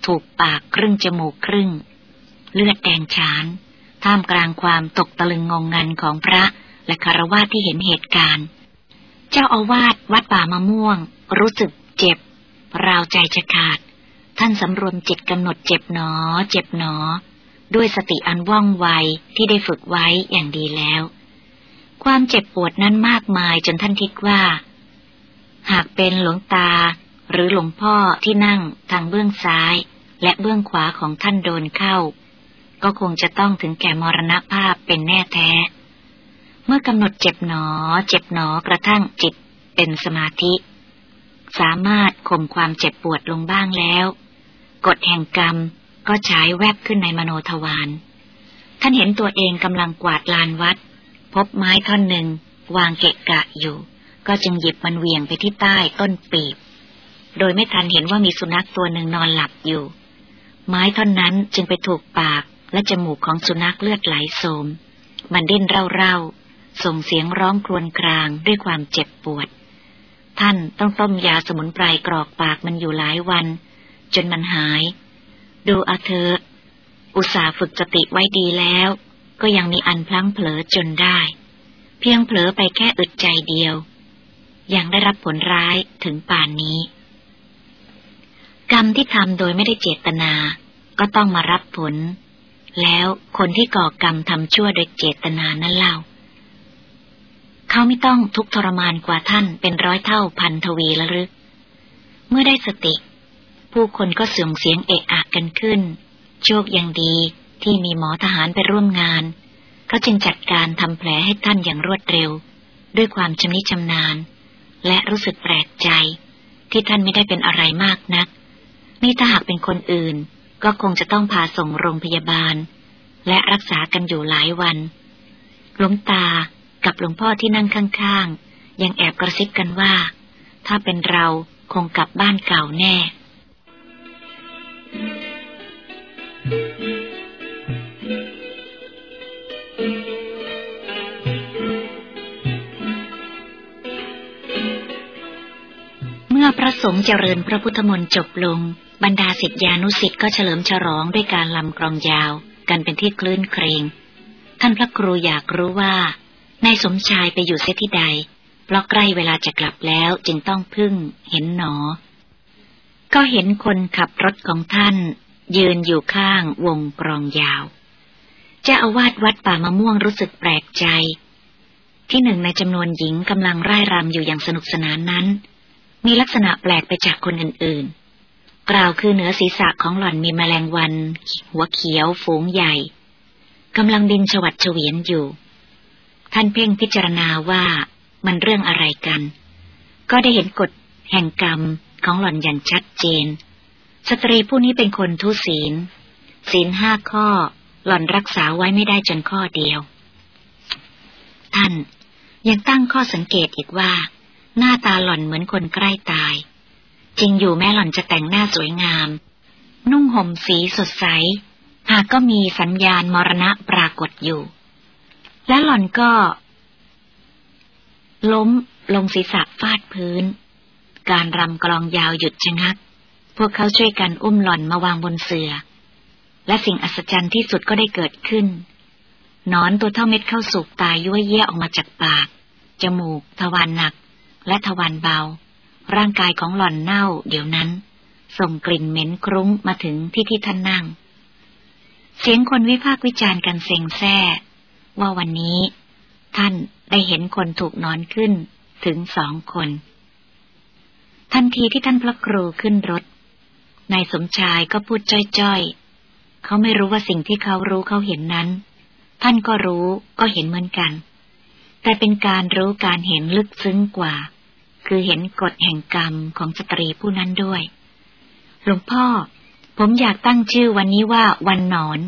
ถูกปากครึ่งจมูกครึ่ง เลือดแดงฉาน ท่ามกลางความตกตะลึงงงงันของพระและคารวะที่เห็นเหตุการณ์ เจ้าอาวาสวัดป่ามะม่วง รู้สึกเจ็บ ราวใจจะขาด ท่านสำรวมจิตกำหนดเจ็บหนอ เจ็บหนอ ด้วยสติอันว่องไวที่ได้ฝึกไว้อย่างดีแล้ว ความเจ็บปวดนั้นมากมายจนท่านคิดว่า หากเป็นหลวงตา หรือหลวงพ่อที่นั่งทางเบื้องซ้าย และเบื้องขวาของท่านโดนเข้า ก็คงจะต้องถึงแก่มรณภาพเป็นแน่แท้ เมื่อกำหนดเจ็บหนอ เจ็บหนอกระทั่งจิตเป็นสมาธิ สามารถข่มความเจ็บปวดลงบ้างแล้วกฎแห่งกรรมก็ฉายแวบขึ้นในมโนทวาร ท่านเห็นตัวเองกำลังกวาดลานวัด พบไม้ท่อนหนึ่ง วางเกะกะอยู่ ก็จึงหยิบมันเวียงไปที่ใต้ต้นปีบ โดยไม่ทันเห็นว่ามีสุนัขตัวหนึ่งนอนหลับอยู่ ไม้ท่อนนั้นจึงไปถูกปากและจมูกของสุนัขเลือดไหลโสม มันดิ้นเร่าๆ ส่งเสียงร้องครวญครางด้วยความเจ็บปวด ท่านต้องต้มยาสมุนไพรกรอกปากมันอยู่หลายวัน จนมันหาย ดูอาเธอ อุตส่าห์ฝึกสติไว้ดีแล้ว ก็ยังมีอันพลั้งเผลอจนได้ เพียงเผลอไปแค่อึดใจเดียว ยังได้รับผลร้ายถึงป่านนี้ กรรมที่ทำโดยไม่ได้เจตนา ก็ต้องมารับผลแล้วคนที่ก่อกรรมทำชั่วโดยเจตนานั้นเล่า เขาไม่ต้องทุกทรมานกว่าท่านเป็นร้อยเท่าพันทวีละรือเมื่อได้สติ ผู้คนก็เสื่อมเสียงเอะอะกันขึ้น โชคยังดีที่มีหมอทหารไปร่วมงาน เขาจึงจัดการทำแผลให้ท่านอย่างรวดเร็ว ด้วยความชำนิชำนาญ และรู้สึกแปลกใจ ที่ท่านไม่ได้เป็นอะไรมากนัก นี่ถ้าหากเป็นคนอื่น ก็คงจะต้องพาส่งโรงพยาบาล และรักษากันอยู่หลายวันหลวงตา กับหลวงพ่อที่นั่งข้างๆ ยังแอบกระซิบกันว่า ถ้าเป็นเราคงกลับบ้านเก่าแน่ เมื่อพระสงฆ์เจริญพระพุทธมนต์จบลง บรรดาศิษยานุศิษย์ก็เฉลิมฉลองด้วยการลำกรองยาว กันเป็นที่คลื่นเครงท่านพระครูอยากรู้ว่า นายสมชายไปอยู่เสียที่ใด เพราะใกล้เวลาจะกลับแล้วจึงต้องพึ่งเห็นหนอ ก็เห็นคนขับรถของท่าน ยืนอยู่ข้างวงกรองยาวเจ้าอาวาสวัดป่ามะม่วงรู้สึกแปลกใจ ที่หนึ่งในจำนวนหญิงกำลังร่ายรำอยู่อย่างสนุกสนานนั้น มีลักษณะแปลกไปจากคนอื่นๆ กล่าวคือเหนือศีรษะของหล่อนมีแมลงวัน หัวเขียวฝูงใหญ่กำลังบินฉวัดเฉวียนอยู่ ท่านเพ่งพิจารณาว่ามันเรื่องอะไรกัน ก็ได้เห็นกฎแห่งกรรมของหล่อนอย่างชัดเจน สตรีผู้นี้เป็นคนทุศีล ศีลห้าข้อหล่อนรักษาไว้ไม่ได้จนข้อเดียว ท่านยังตั้งข้อสังเกตอีกว่า หน้าตาหล่อนเหมือนคนใกล้ตาย จริงอยู่แม่หล่อนจะแต่งหน้าสวยงาม นุ่งห่มสีสดใส หากก็มีสัญญาณมรณะปรากฏอยู่ และหล่อนก็ ล้มลงศีรษะฟาดพื้น การรำกลองยาวหยุดชะงัก พวกเขาช่วยกันอุ้มหล่อนมาวางบนเสือและสิ่งอัศจรรย์ที่สุดก็ได้เกิดขึ้นนอนตัวเท่าเม็ดข้าวสุกตายยั่วเยี่ยออกมาจากปาก จมูก ทวารหนัก และทวันเบา ร่างกายของหล่อนเน่า เดี๋ยวนั้น ส่งกลิ่นเหม็นครุ้งมาถึงที่ที่ท่านนั่ง เสียงคนวิพากษ์วิจารณ์กันเซ็งแซ่ ว่าวันนี้ ท่านได้เห็นคนถูกนอนขึ้นถึงสองคน ทันทีที่ท่านพระครูขึ้นรถนายสมชายก็พูดจ้อยๆ เขาไม่รู้ว่าสิ่งที่เขารู้เขาเห็นนั้น ท่านก็รู้ก็เห็นเหมือนกัน แต่เป็นการรู้การเห็นลึกซึ้งกว่า คือเห็นกฎแห่งกรรมของสตรีผู้นั้นด้วย หลวงพ่อ ผมอยากตั้งชื่อวันนี้ว่าวันนอน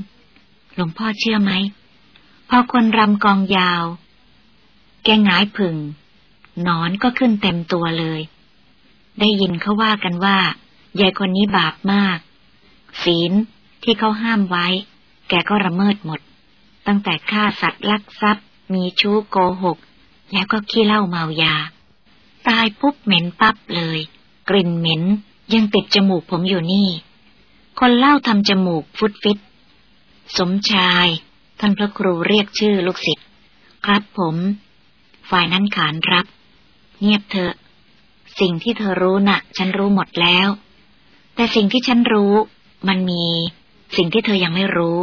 หลวงพ่อเชื่อไหม พอคนรำกองยาว แกงายผึ่งนอนก็ขึ้นเต็มตัวเลย ได้ยินเขาว่ากันว่ายายคนนี้บาปมาก ศีลที่เขาห้ามไว้ แกก็ระเมิดหมด ตั้งแต่ฆ่าสัตว์ลักทรัพย์ มีชู้โกหก แล้วก็ขี้เหล้าเมายา ตายปุ๊บเหม็นปั๊บเลย กลิ่นเหม็นยังติดจมูกผมอยู่นี่ คนเล่าทำจมูกฟุดฟิต สมชาย ท่านพระครูเรียกชื่อลูกศิษย์ ครับผม ฝ่ายนั้นขานรับ เงียบเถอะ สิ่งที่เธอรู้นะ่ะ ฉันรู้หมดแล้ว แต่สิ่งที่ฉันรู้ มันมีสิ่งที่เธอยังไม่รู้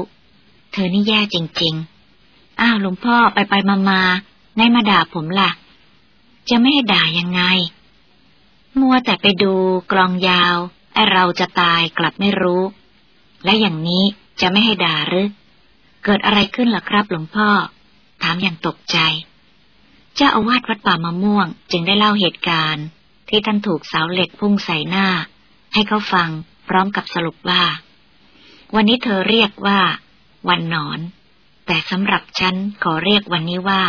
เธอนี่แย่จริง ๆ อ้าวหลวงพ่อไปไปมามาไงมาด่าผมละ่ะ จะไม่ให้ด่ายังไง มัวแต่ไปดูกลองยาวไอเราจะตายกลับไม่รู้ และอย่างนี้จะไม่ให้ด่าหรือ เกิดอะไรขึ้นล่ะครับ หลวงพ่อ ถามอย่างตกใจ เจ้าอาวาสวัดป่ามะม่วง จึงได้เล่าเหตุการณ์ ที่ท่านถูกเสาเหล็กพุ่งใส่หน้า ให้เขาฟังพร้อมกับสรุปว่า วันนี้เธอเรียกว่า วันนอน แต่สำหรับฉันขอเรียกวันนี้ว่า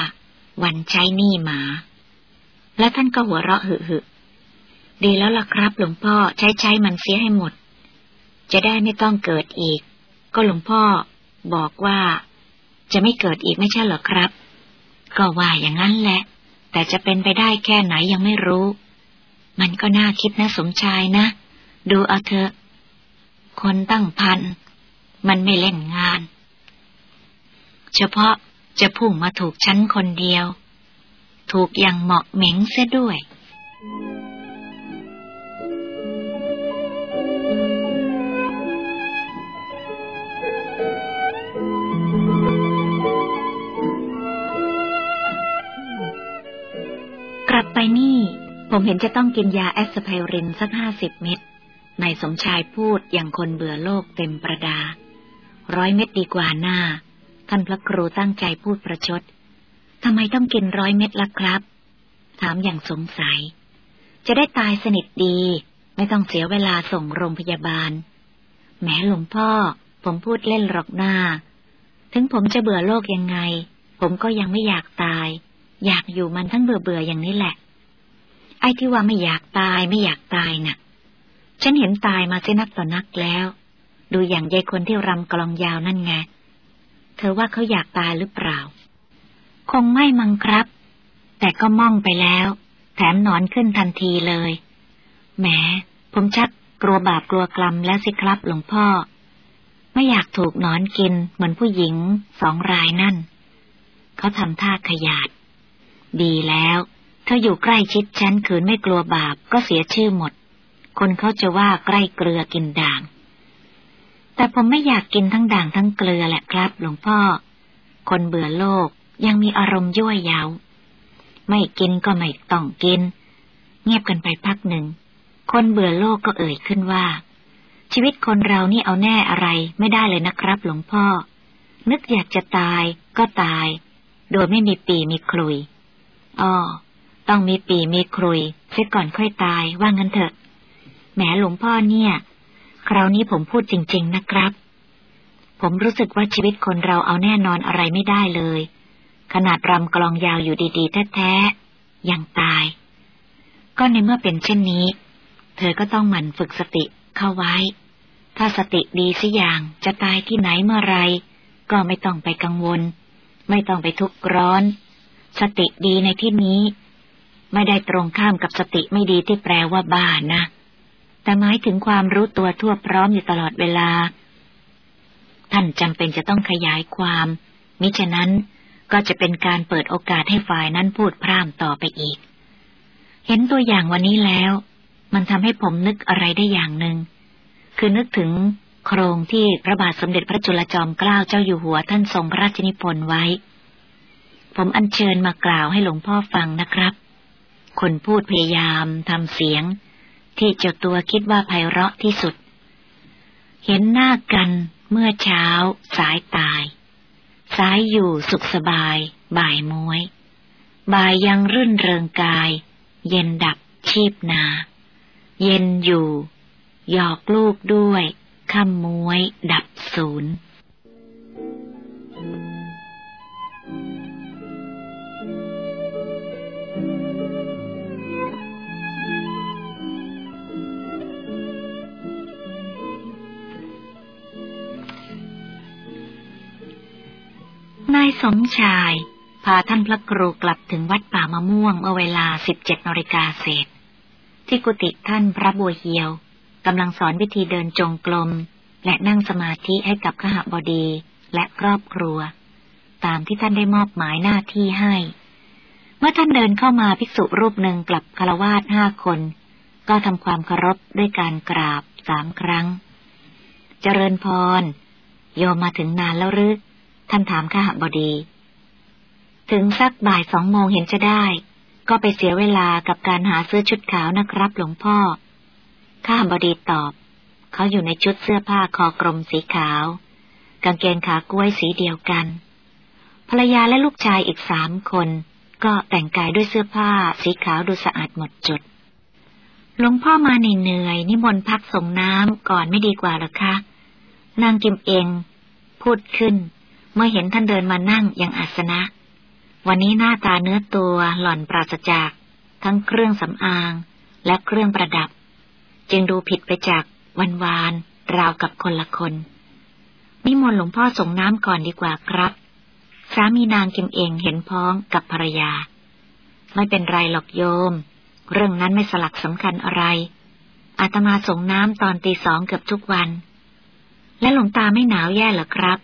วันใช้หนี้หมา และท่านก็หัวเราะหึหึดีแล้วล่ะครับ หลวงพ่อใช้ใช้มันเสียให้หมด จะได้ไม่ต้องเกิดอีก ก็หลวงพ่อ บอกว่า จะไม่เกิดอีกไม่ใช่หรอครับ ก็ว่าอย่างนั้นแหละ แต่จะเป็นไปได้แค่ไหนยังไม่รู้ มันก็น่าคิดนะสมชายนะ ดูเอาเถอะคนตั้งพัน มันไม่เล่นงาน เฉพาะจะพุ่งมาถูกฉันคนเดียว ถูกอย่างเหมาะเหม็งเสียด้วยพ ไปนี่ ผมเห็นจะต้องกินยาแอสไพรินสักห้าสิบเม็ดนายสมชายพูดอย่างคนเบื่อโลกเต็มประดา ร้อยเม็ดดีกว่าหน้า ท่านพระครูตั้งใจพูดประชดทำไมต้องกินร้อยเม็ดล่ะครับ ถามอย่างสงสัย จะได้ตายสนิทดี ไม่ต้องเสียเวลาส่งโรงพยาบาล แม้หลวงพ่อ ผมพูดเล่นหรอกหน้า ถึงผมจะเบื่อโลกยังไง ผมก็ยังไม่อยากตาย อยากอยู่มันทั้งเบื่อเบื่ออย่างนี้แหละ ไอ้ที่ว่าไม่อยากตายไม่อยากตายนะ่ะ ฉันเห็นตายมาเสนักต่อนักแล้ว ดูอย่างยายคนที่รำกลองยาวนั่นไง เธอว่าเขาอยากตายหรือเปล่า คงไม่มังครับ แต่ก็ม่องไปแล้ว แถมนอนขึ้นทันทีเลย แหม ผมชักกลัวบาปกลัวกรรมแล้วสิครับหลวงพ่อ ไม่อยากถูกนอนกินเหมือนผู้หญิงสองรายนั่น เขาทำท่าขยาด ดีแล้ว ถ้าอยู่ใกล้ชิดฉันขืนไม่กลัวบาปก็เสียชื่อหมด คนเขาจะว่าใกล้เกลือกินด่าง แต่ผมไม่อยากกินทั้งด่างทั้งเกลือแหละครับหลวงพ่อ คนเบื่อโลกยังมีอารมณ์ยั่วยาวไม่กินก็ไม่ต้องกิน เงียบกันไปพักหนึ่ง คนเบื่อโลกก็เอ่ยขึ้นว่า ชีวิตคนเรานี่เอาแน่อะไรไม่ได้เลยนะครับ หลวงพ่อ นึกอยากจะตายก็ตาย โดยไม่มีปีมีคลุยอ๋อ ต้องมีปีมีครุยเสียก่อนค่อยตายว่างั้นเถอะ แหมหลวงพ่อเนี่ย คราวนี้ผมพูดจริง ๆ นะครับ ผมรู้สึกว่าชีวิตคนเราเอาแน่นอนอะไรไม่ได้เลย ขนาดรำกลองยาวอยู่ดีๆแท้ๆยังตาย ก็ในเมื่อเป็นเช่นนี้ เธอก็ต้องหมั่นฝึกสติเข้าไว้ ถ้าสติดีสิอย่างจะตายที่ไหนเมื่อไรก็ไม่ต้องไปกังวล ไม่ต้องไปทุกข์ร้อน สติดีในที่นี้ ไม่ได้ตรงข้ามกับสติไม่ดีที่แปลว่าบ้านะ แต่หมายถึงความรู้ตัวทั่วพร้อมอยู่ตลอดเวลา ท่านจำเป็นจะต้องขยายความ มิฉะนั้นก็จะเป็นการเปิดโอกาสให้ฝ่ายนั้นพูดพร่ำต่อไปอีก เห็นตัวอย่างวันนี้แล้ว มันทำให้ผมนึกอะไรได้อย่างหนึ่ง คือนึกถึงโครงที่พระบาทสมเด็จพระจุลจอมเกล้าเจ้าอยู่หัวท่านทรงพระราชนิพนธ์ไว้ ผมอัญเชิญมากล่าวให้หลวงพ่อฟังนะครับ คนพูดพยายามทำเสียง ที่เจ้าตัวคิดว่าไพเราะที่สุด เห็นหน้ากันเมื่อเช้า สายตาย สายอยู่สุขสบาย บ่ายม้วย บ่ายยังรื่นเริงกาย เย็นดับชีพนา เย็นอยู่ หยอกลูกด้วยค่ำม้วยดับศูนย์ นายสมชาย พาท่านพระครูกลับถึงวัดป่ามะม่วงเมื่อเวลาสิบเจ็ดนาฬิกาเศษ ที่กุฏิท่านพระบัวเหียวกำลังสอนวิธีเดินจงกรมและนั่งสมาธิให้กับขหบดีและครอบครัว ตามที่ท่านได้มอบหมายหน้าที่ให้ เมื่อท่านเดินเข้ามาภิกษุรูปหนึ่งกลับคารวาสห้าคน ก็ทำความเคารพด้วยการกราบสามครั้ง เจริญพร โยมมาถึงนานแล้วหรือ ท่านถามข้าบดี ถึงสักบ่ายสองโมงเห็นจะได้ ก็ไปเสียเวลากับการหาซื้อชุดขาวนะครับหลวงพ่อ ข้าบดีตอบ เขาอยู่ในชุดเสื้อผ้าคอกลมสีขาว กางเกงขากล้วยสีเดียวกัน ภรรยาและลูกชายอีกสามคน ก็แต่งกายด้วยเสื้อผ้าสีขาวดูสะอาดหมดจดหลวงพ่อมาเหนื่อยนิมนต์พักส่งน้ำก่อนไม่ดีกว่าหรอคะ นางกิมเอง พูดขึ้น เมื่อเห็นท่านเดินมานั่งย่างอาสนะ วันนี้หน้าตาเนื้อตัวหล่อนปราศจาก ทั้งเครื่องสำอางและเครื่องประดับ จึงดูผิดไปจากวันวานราวกับคนละคนนิมนต์หลวงพ่อส่งน้ำก่อนดีกว่าครับ สามีนางกิมเองเห็นพ้องกับภรรยา ไม่เป็นไรหรอกโยม เรื่องนั้นไม่สลักสำคัญอะไร อาตมาส่งน้ำตอนตีสองเกือบทุกวัน และหลวงตาไม่หนาวแย่หรอครับ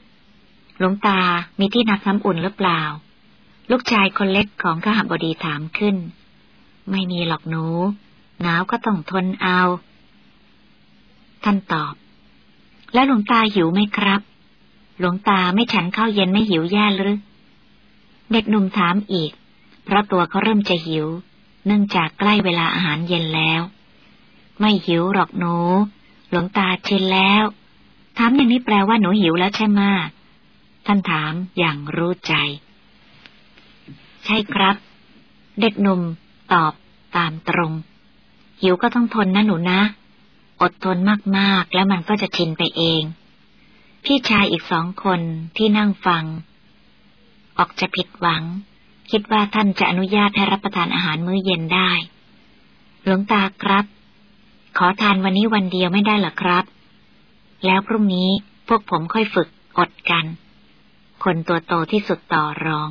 ลวงตามีที่นักน้ำอุ่นหรือเปล่า ลูกชายคนเล็กของข้าบดีถามขึ้น ไม่มีหรอกหนู หนาวก็ต้องทนเอา ท่านตอบ แล้วหลวงตาหิวไหมครับ หลวงตาไม่ฉันข้าวเย็นไม่หิวแย่หรือ เด็กหนุ่มถามอีก เพราะตัวเขาเริ่มจะหิว เนื่องจากใกล้เวลาอาหารเย็นแล้ว ไม่หิวหรอกหนู หลวงตาชินแล้วถามอย่างนี้แปลว่าหนูหิวแล้วใช่ไหม ท่านถามอย่างรู้ใจ ใช่ครับ เด็กหนุ่มตอบตามตรง หิวก็ต้องทนนะหนูนะ อดทนมากๆแล้วมันก็จะชินไปเอง พี่ชายอีกสองคนที่นั่งฟัง ออกจะผิดหวัง คิดว่าท่านจะอนุญาตให้รับประทานอาหารมื้อเย็นได้ หลวงตาครับ ขอทานวันนี้วันเดียวไม่ได้หรอครับ แล้วพรุ่งนี้พวกผมค่อยฝึกอดกัน คนตัวโตที่สุดต่อรอง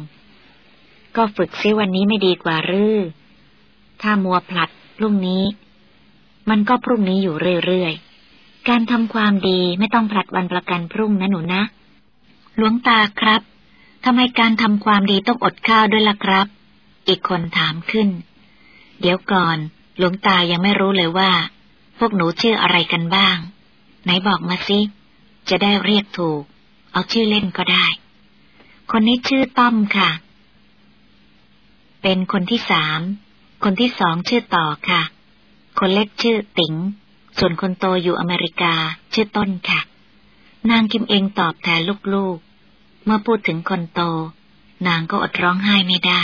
ก็ฝึกซิวันนี้ไม่ดีกว่ารือถ้ามัวผลัดพรุ่งนี้ มันก็พรุ่งนี้อยู่เรื่อยๆ การทำความดีไม่ต้องผลัดวันประกันพรุ่งนะหนูนะ หลวงตาครับทำไมการทำความดีต้องอดข้าวด้วยล่ะครับ อีกคนถามขึ้น เดี๋ยวก่อน หลวงตายังไม่รู้เลยว่า พวกหนูชื่ออะไรกันบ้าง ไหนบอกมาสิ จะได้เรียกถูก เอาชื่อเล่นก็ได้ คนนี้ชื่อต้อมค่ะ เป็นคนที่สาม คนที่สองชื่อต่อค่ะ คนเล็กชื่อติ๋ง ส่วนคนโตอยู่อเมริกาชื่อต้นค่ะ นางกิมเองตอบแทนลูกๆ เมื่อพูดถึงคนโต นางก็อดร้องไห้ไม่ได้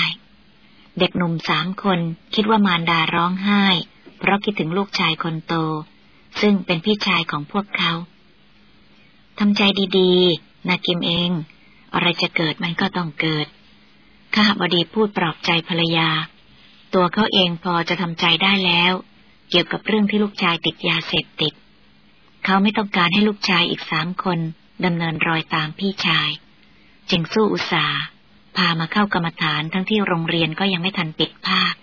เด็กหนุ่มสามคนคิดว่ามารดาร้องไห้ เพราะคิดถึงลูกชายคนโต ซึ่งเป็นพี่ชายของพวกเขาทำใจดีๆ นากิมเอง อะไรจะเกิดมันก็ต้องเกิด ข้าบดีพูดปลอบใจภรรยา ตัวเขาเองพอจะทำใจได้แล้ว เกี่ยวกับเรื่องที่ลูกชายติดยาเสพติด เขาไม่ต้องการให้ลูกชายอีกสามคนดำเนินรอยตามพี่ชาย จึงสู้อุตสาห์พามาเข้ากรรมฐานทั้งที่โรงเรียนก็ยังไม่ทันปิดภาค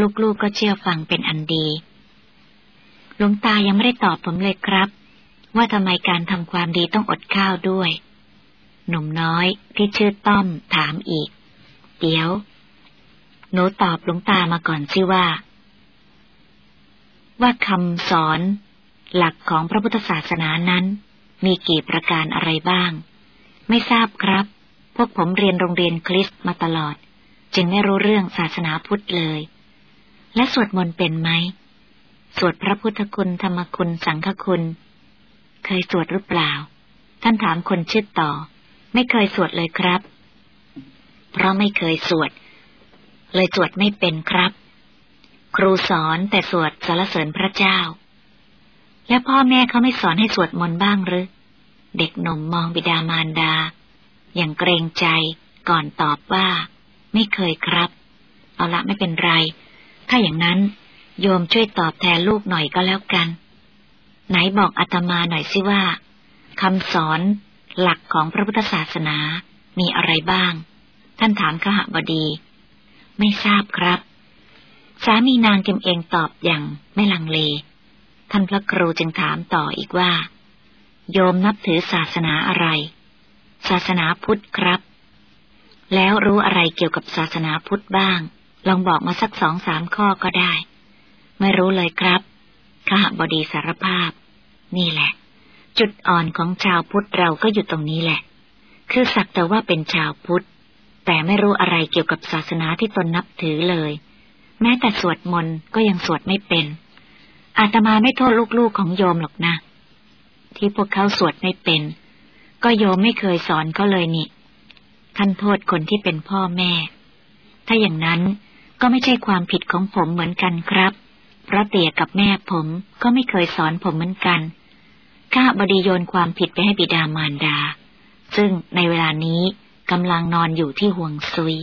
ลูกๆกก็เชื่อฟังเป็นอันดีหลวงตายังไม่ได้ตอบผมเลยครับ ว่าทำไมการทำความดีต้องอดข้าวด้วย หนุ่มน้อยที่ชื่อต้อมถามอีก เดี๋ยว หนูตอบหลวงตามาก่อนสิว่า ว่าคำสอน หลักของพระพุทธศาสนานั้น มีกี่ประการอะไรบ้าง ไม่ทราบครับ พวกผมเรียนโรงเรียนคริสต์มาตลอด จึงไม่รู้เรื่องศาสนาพุทธเลย และสวดมนต์เป็นไหม สวดพระพุทธคุณธรรมคุณสังฆคุณ เคยสวดหรือเปล่าท่านถามคนชื่อต่อ ไม่เคยสวดเลยครับ เพราะไม่เคยสวด เลยสวดไม่เป็นครับ ครูสอนแต่สวดสารเสริญพระเจ้า และพ่อแม่เขาไม่สอนให้สวดมนต์บ้างหรือ เด็กหนุ่มมองบิดามารดา อย่างเกรงใจก่อนตอบว่า ไม่เคยครับ เอาละไม่เป็นไร ถ้าอย่างนั้น โยมช่วยตอบแทนลูกหน่อยก็แล้วกัน ไหนบอกอาตมาหน่อยสิว่าคำสอน หลักของพระพุทธศาสนามีอะไรบ้าง ท่านถามขหบดี ไม่ทราบครับ สามีนางเกิมเองตอบอย่างไม่ลังเล ท่านพระครูจึงถามต่ออีกว่า โยมนับถือศาสนาอะไร ศาสนาพุทธครับ แล้วรู้อะไรเกี่ยวกับศาสนาพุทธบ้าง ลองบอกมาสักสองสามข้อก็ได้ ไม่รู้เลยครับขหบดีสารภาพ นี่แหละ จุดอ่อนของชาวพุทธเราก็อยู่ตรงนี้แหละ คือสักแต่ว่าเป็นชาวพุทธ แต่ไม่รู้อะไรเกี่ยวกับศาสนาที่ตนนับถือเลย แม้แต่สวดมนต์ก็ยังสวดไม่เป็น อาตมาไม่โทษลูกๆของโยมหรอกนะ ที่พวกเขาสวดไม่เป็น ก็โยมไม่เคยสอนเขาเลยนี่ท่านโทษคนที่เป็นพ่อแม่ ถ้าอย่างนั้นก็ไม่ใช่ความผิดของผมเหมือนกันครับ เพราะเตี่ยกับแม่ผมก็ไม่เคยสอนผมเหมือนกัน ข้าบดีโยนความผิดไปให้บิดามารดา ซึ่งในเวลานี้กำลังนอนอยู่ที่ห่วงซุย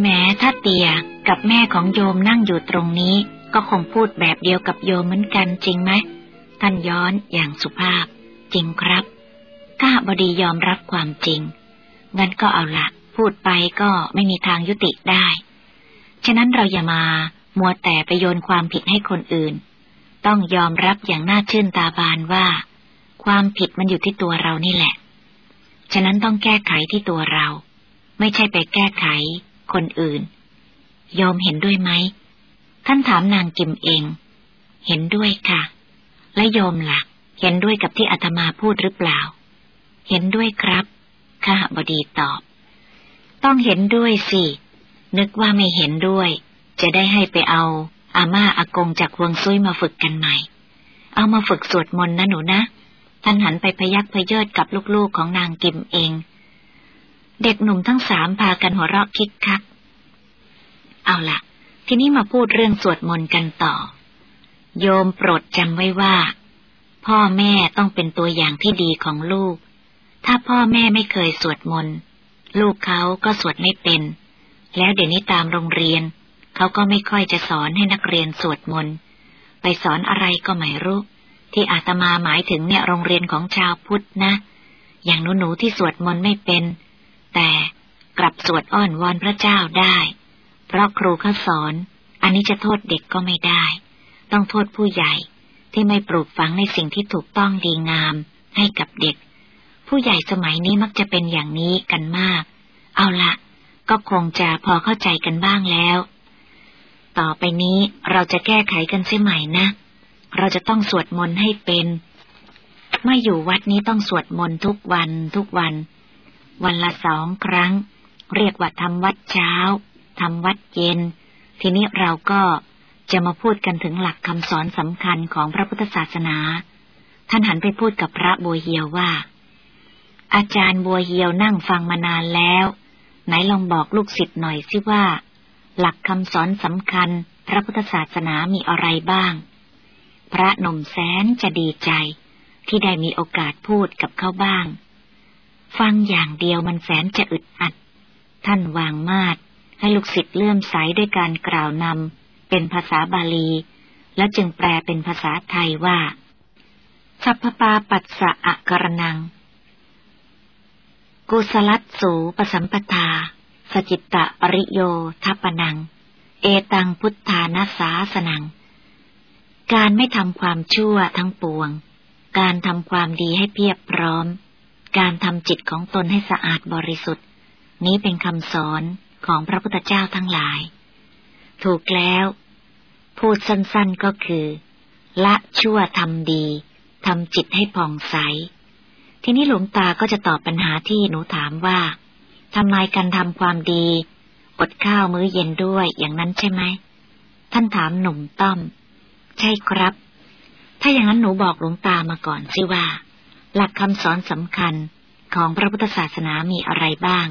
แม้ถ้าเตียกับแม่ของโยมนั่งอยู่ตรงนี้ ก็คงพูดแบบเดียวกับโยมเหมือนกันจริงไหมท่านย้อนอย่างสุภาพ จริงครับข้าบดียอมรับความจริง งั้นก็เอาละพูดไปก็ไม่มีทางยุติได้ ฉะนั้นเราอย่ามามัวแต่ไปโยนความผิดให้คนอื่น ต้องยอมรับอย่างน่าชื่นตาบานว่า ความผิดมันอยู่ที่ตัวเรานี่แหละ ฉะนั้นต้องแก้ไขที่ตัวเรา ไม่ใช่ไปแก้ไขคนอื่น ยอมเห็นด้วยไหม ท่านถามนางกิมเอง เห็นด้วยค่ะ และโยมละ่ะ เห็นด้วยกับที่อาตมาพูดหรือเปล่า เห็นด้วยครับข้าบดีตอบ ต้องเห็นด้วยสิ นึกว่าไม่เห็นด้วย จะได้ให้ไปเอา อาม่าอากงจากวงซุยมาฝึกกันใหม่ เอามาฝึกสวดมนต์นะหนูนะ ท่านหันไปพยักพยเยิดกับลูกๆของนางกิมเอง เด็กหนุ่มทั้งสามพากันหัวเราะคิกคัก เอาละ ทีนี้มาพูดเรื่องสวดมนต์กันต่อ โยมโปรดจำไว้ว่า พ่อแม่ต้องเป็นตัวอย่างที่ดีของลูก ถ้าพ่อแม่ไม่เคยสวดมนต์ลูกเขาก็สวดไม่เป็น แล้วเดี๋ยวนี้ตามโรงเรียน เขาก็ไม่ค่อยจะสอนให้นักเรียนสวดมนต์ไปสอนอะไรก็ไม่รู้ ที่อาตมาหมายถึงเนี่ยโรงเรียนของชาวพุทธนะ อย่างหนูๆที่สวดมนต์ไม่เป็น แต่กลับสวดอ้อนวอนพระเจ้าได้ เพราะครูเขาสอน อันนี้จะโทษเด็กก็ไม่ได้ ต้องโทษผู้ใหญ่ ที่ไม่ปลูกฝังในสิ่งที่ถูกต้องดีงามให้กับเด็ก ผู้ใหญ่สมัยนี้มักจะเป็นอย่างนี้กันมาก เอาละก็คงจะพอเข้าใจกันบ้างแล้ว ต่อไปนี้เราจะแก้ไขกันเสียใหม่นะ เราจะต้องสวดมนต์ให้เป็นเมื่ออยู่วัดนี้ต้องสวดมนต์ทุกวันทุกวัน วันละสองครั้ง เรียกว่าทำวัดเช้า ทำวัดเย็น ทีนี้เราก็จะมาพูดกันถึงหลักคำสอนสำคัญของพระพุทธศาสนา ท่านหันไปพูดกับพระบัวเหียวว่า อาจารย์บัวเหียวนั่งฟังมานานแล้ว ไหนลองบอกลูกศิษย์หน่อยสิว่า หลักคำสอนสำคัญ พระพุทธศาสนามีอะไรบ้าง พระนมแสนจะดีใจ ที่ได้มีโอกาสพูดกับเขาบ้าง ฟังอย่างเดียวมันแสนจะอึดอัด ท่านวางมาด ให้ลูกศิษย์เลื่อมใสด้วยการกล่าวนำเป็นภาษาบาลี และจึงแปลเป็นภาษาไทยว่าสัพปาปัสสะอะกรนัง กุสลัตสูปสัมปทา สจิตตะปริโยทัปนัง เอตังพุทธานาสาสนัง การไม่ทำความชั่วทั้งปวง การทำความดีให้เพียบพร้อม การทำจิตของตนให้สะอาดบริสุทธิ์ นี้เป็นคำสอน ของพระพุทธเจ้าทั้งหลาย ถูกแล้ว พูดสั้นๆก็คือ ละชั่วทำดีทำจิตให้ผ่องใส ทีนี้หลวงตาก็จะตอบปัญหาที่หนูถามว่าทำไมการทำความดี อดข้าวมื้อเย็นด้วยอย่างนั้นใช่ไหม ท่านถามหนุ่มต้อม ใช่ครับ ถ้าอย่างนั้นหนูบอกหลวงตามาก่อนสิว่า หลักคำสอนสำคัญของพระพุทธศาสนามีอะไรบ้าง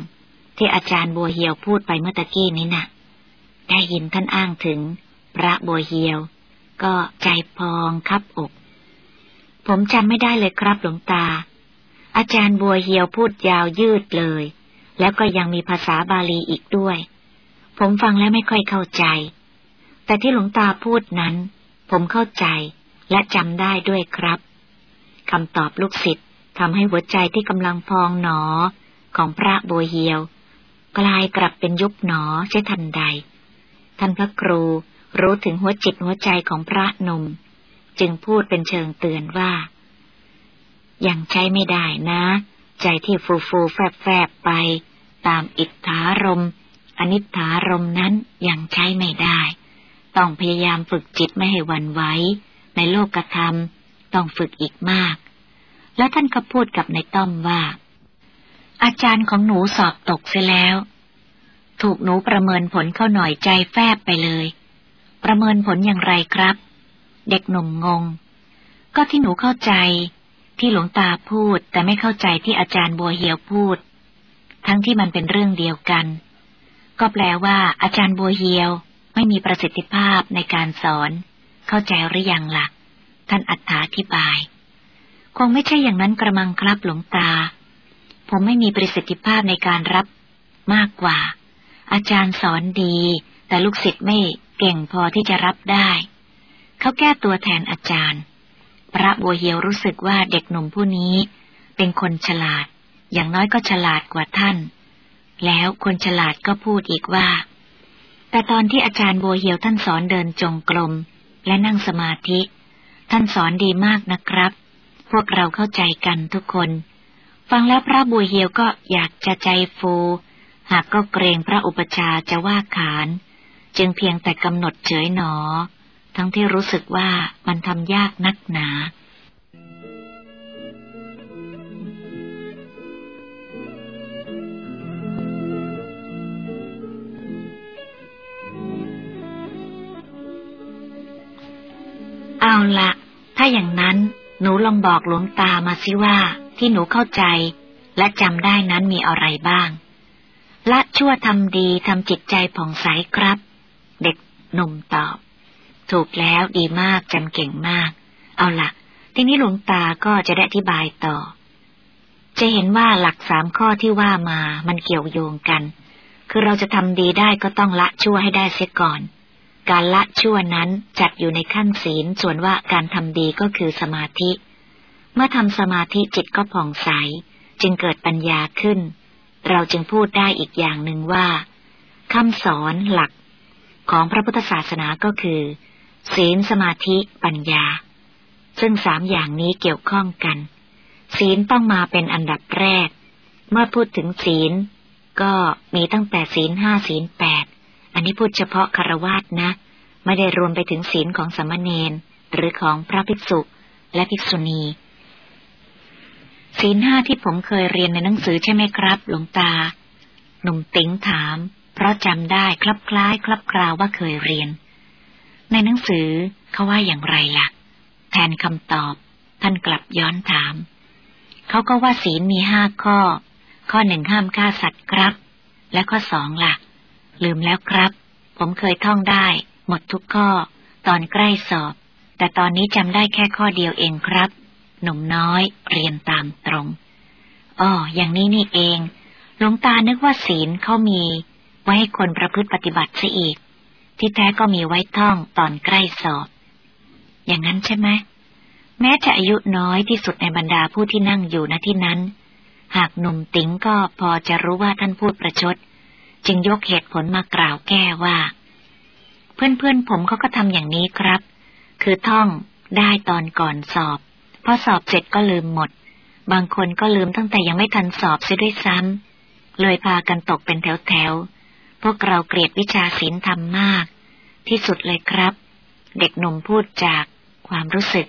ที่อาจารย์บัวเหียวพูดไปเมื่อตะกี้นี้นะ่ะ ได้ยินท่านอ้างถึง พระบัวเหียว ก็ใจพองคับอก ผมจำไม่ได้เลยครับหลวงตา อาจารย์บัวเหียวพูดยาวยืดเลย แล้วก็ยังมีภาษาบาลีอีกด้วย ผมฟังแล้วไม่ค่อยเข้าใจ แต่ที่หลวงตาพูดนั้น ผมเข้าใจและจำได้ด้วยครับคำตอบลูกศิษย์ทำให้หัวใจที่กำลังพองหนอของพระบัวเหียว กลายกลับเป็นยุบหนอใช่ทันใด ท่านพระครูรู้ถึงหัวจิตหัวใจของพระนม จึงพูดเป็นเชิงเตือนว่า ยังใช้ไม่ได้นะ ใจที่ฟูฟูแฟบแฟบไป ตามอิทธารม อนิธารมนั้นยังใช้ไม่ได้ ต้องพยายามฝึกจิตไม่ให้วันไหวในโลกธรรม ต้องฝึกอีกมาก แล้วท่านก็พูดกับนายต้อมว่า อาจารย์ของหนูสอบตกเสียแล้ว ถูกหนูประเมินผลเข้าหน่อยใจแฟบไปเลย ประเมินผลอย่างไรครับ เด็กหนุ่มงง ก็ที่หนูเข้าใจ ที่หลวงตาพูดแต่ไม่เข้าใจที่อาจารย์บัวเหียวพูด ทั้งที่มันเป็นเรื่องเดียวกัน ก็แปลว่า อาจารย์บัวเหียวไม่มีประสิทธิภาพในการสอน เข้าใจหรือยังละ่ะ ท่านอัถาธิบาย คงไม่ใช่อย่างนั้นกระมังครับหลวงตา ผมไม่มีประสิทธิภาพในการรับมากกว่า อาจารย์สอนดี แต่ลูกศิษย์ไม่เก่งพอที่จะรับได้ เขาแก้ตัวแทนอาจารย์ พระบัวเหียวรู้สึกว่าเด็กหนุ่มผู้นี้ เป็นคนฉลาด อย่างน้อยก็ฉลาดกว่าท่าน แล้วคนฉลาดก็พูดอีกว่า แต่ตอนที่อาจารย์บัวเหียวท่านสอนเดินจงกรมและนั่งสมาธิ ท่านสอนดีมากนะครับ พวกเราเข้าใจกันทุกคน ฟังแล้วพระบัวเหียวก็อยากจะใจฟู หากก็เกรงพระอุปชาจะว่าขาน จึงเพียงแต่กำหนดเฉยหนอ ทั้งที่รู้สึกว่ามันทำยากนักหนาเอาละ ถ้าอย่างนั้น หนูลองบอกหลวงตามาสิว่า ที่หนูเข้าใจ และจำได้นั้นมีอะไรบ้าง ละชั่วทำดีทำจิตใจผ่องใสครับ เด็กหนุ่มตอบ ถูกแล้วดีมากจำเก่งมาก เอาละทีนี้หลวงตาก็จะได้อธิบายต่อ จะเห็นว่าหลักสามข้อที่ว่ามามันเกี่ยวโยงกัน คือเราจะทำดีได้ก็ต้องละชั่วให้ได้เสียก่อนการละชั่วนั้นจัดอยู่ในขั้นศีลส่วนว่าการทำดีก็คือสมาธิ เมื่อทำสมาธิจิตก็ผ่องใส จึงเกิดปัญญาขึ้น เราจึงพูดได้อีกอย่างหนึ่งว่าคำสอนหลักของพระพุทธศาสนาก็คือ ศีลสมาธิปัญญา ซึ่งสามอย่างนี้เกี่ยวข้องกัน ศีลต้องมาเป็นอันดับแรก เมื่อพูดถึงศีล ก็มีตั้งแต่ศีลห้าศีลแปดอันนี้พูดเฉพาะคารวาสนะ ไม่ได้รวมไปถึงศีลของสมณเณรหรือของพระภิกษุและภิกษุณี ศีลห้าที่ผมเคยเรียนในหนังสือใช่ไหมครับ หลวงตา หนุ่มติ๋งถาม เพราะจำได้คลับคล้ายคลับคราวว่าเคยเรียน ในหนังสือเขาว่าอย่างไรละ่ะ แทนคำตอบ ท่านกลับย้อนถาม เขาก็ว่าศีลมีห้าข้อ ข้อหนึ่งห้ามฆ่าสัตว์ครับ และข้อสองละ่ะ ลืมแล้วครับ ผมเคยท่องได้ หมดทุกข้อ ตอนใกล้สอบ แต่ตอนนี้จำได้แค่ข้อเดียวเองครับ หนุ่มน้อยเรียนตามตรงอ๋ออย่างนี้นี่เอง หลวงตานึกว่าศีลเขามี ไว้ให้คนประพฤติปฏิบัติซะอีก ที่แท้ก็มีไว้ท่องตอนใกล้สอบ อย่างนั้นใช่ไหมแม้จะอายุน้อยที่สุดในบรรดาผู้ที่นั่งอยู่ณที่นั้น หากหนุ่มติ๋งก็พอจะรู้ว่าท่านพูดประชด จึงยกเหตุผลมากล่าวแก้ว่า เพื่อนๆผมเขาก็ทำอย่างนี้ครับ คือท่องได้ตอนก่อนสอบ พอสอบเสร็จก็ลืมหมด บางคนก็ลืมตั้งแต่ยังไม่ทันสอบเสียด้วยซ้ำเลยพากันตกเป็นแถวๆ พวกเราเกลียดวิชาศีลธรรมมาก ที่สุดเลยครับ เด็กหนุ่มพูดจากความรู้สึก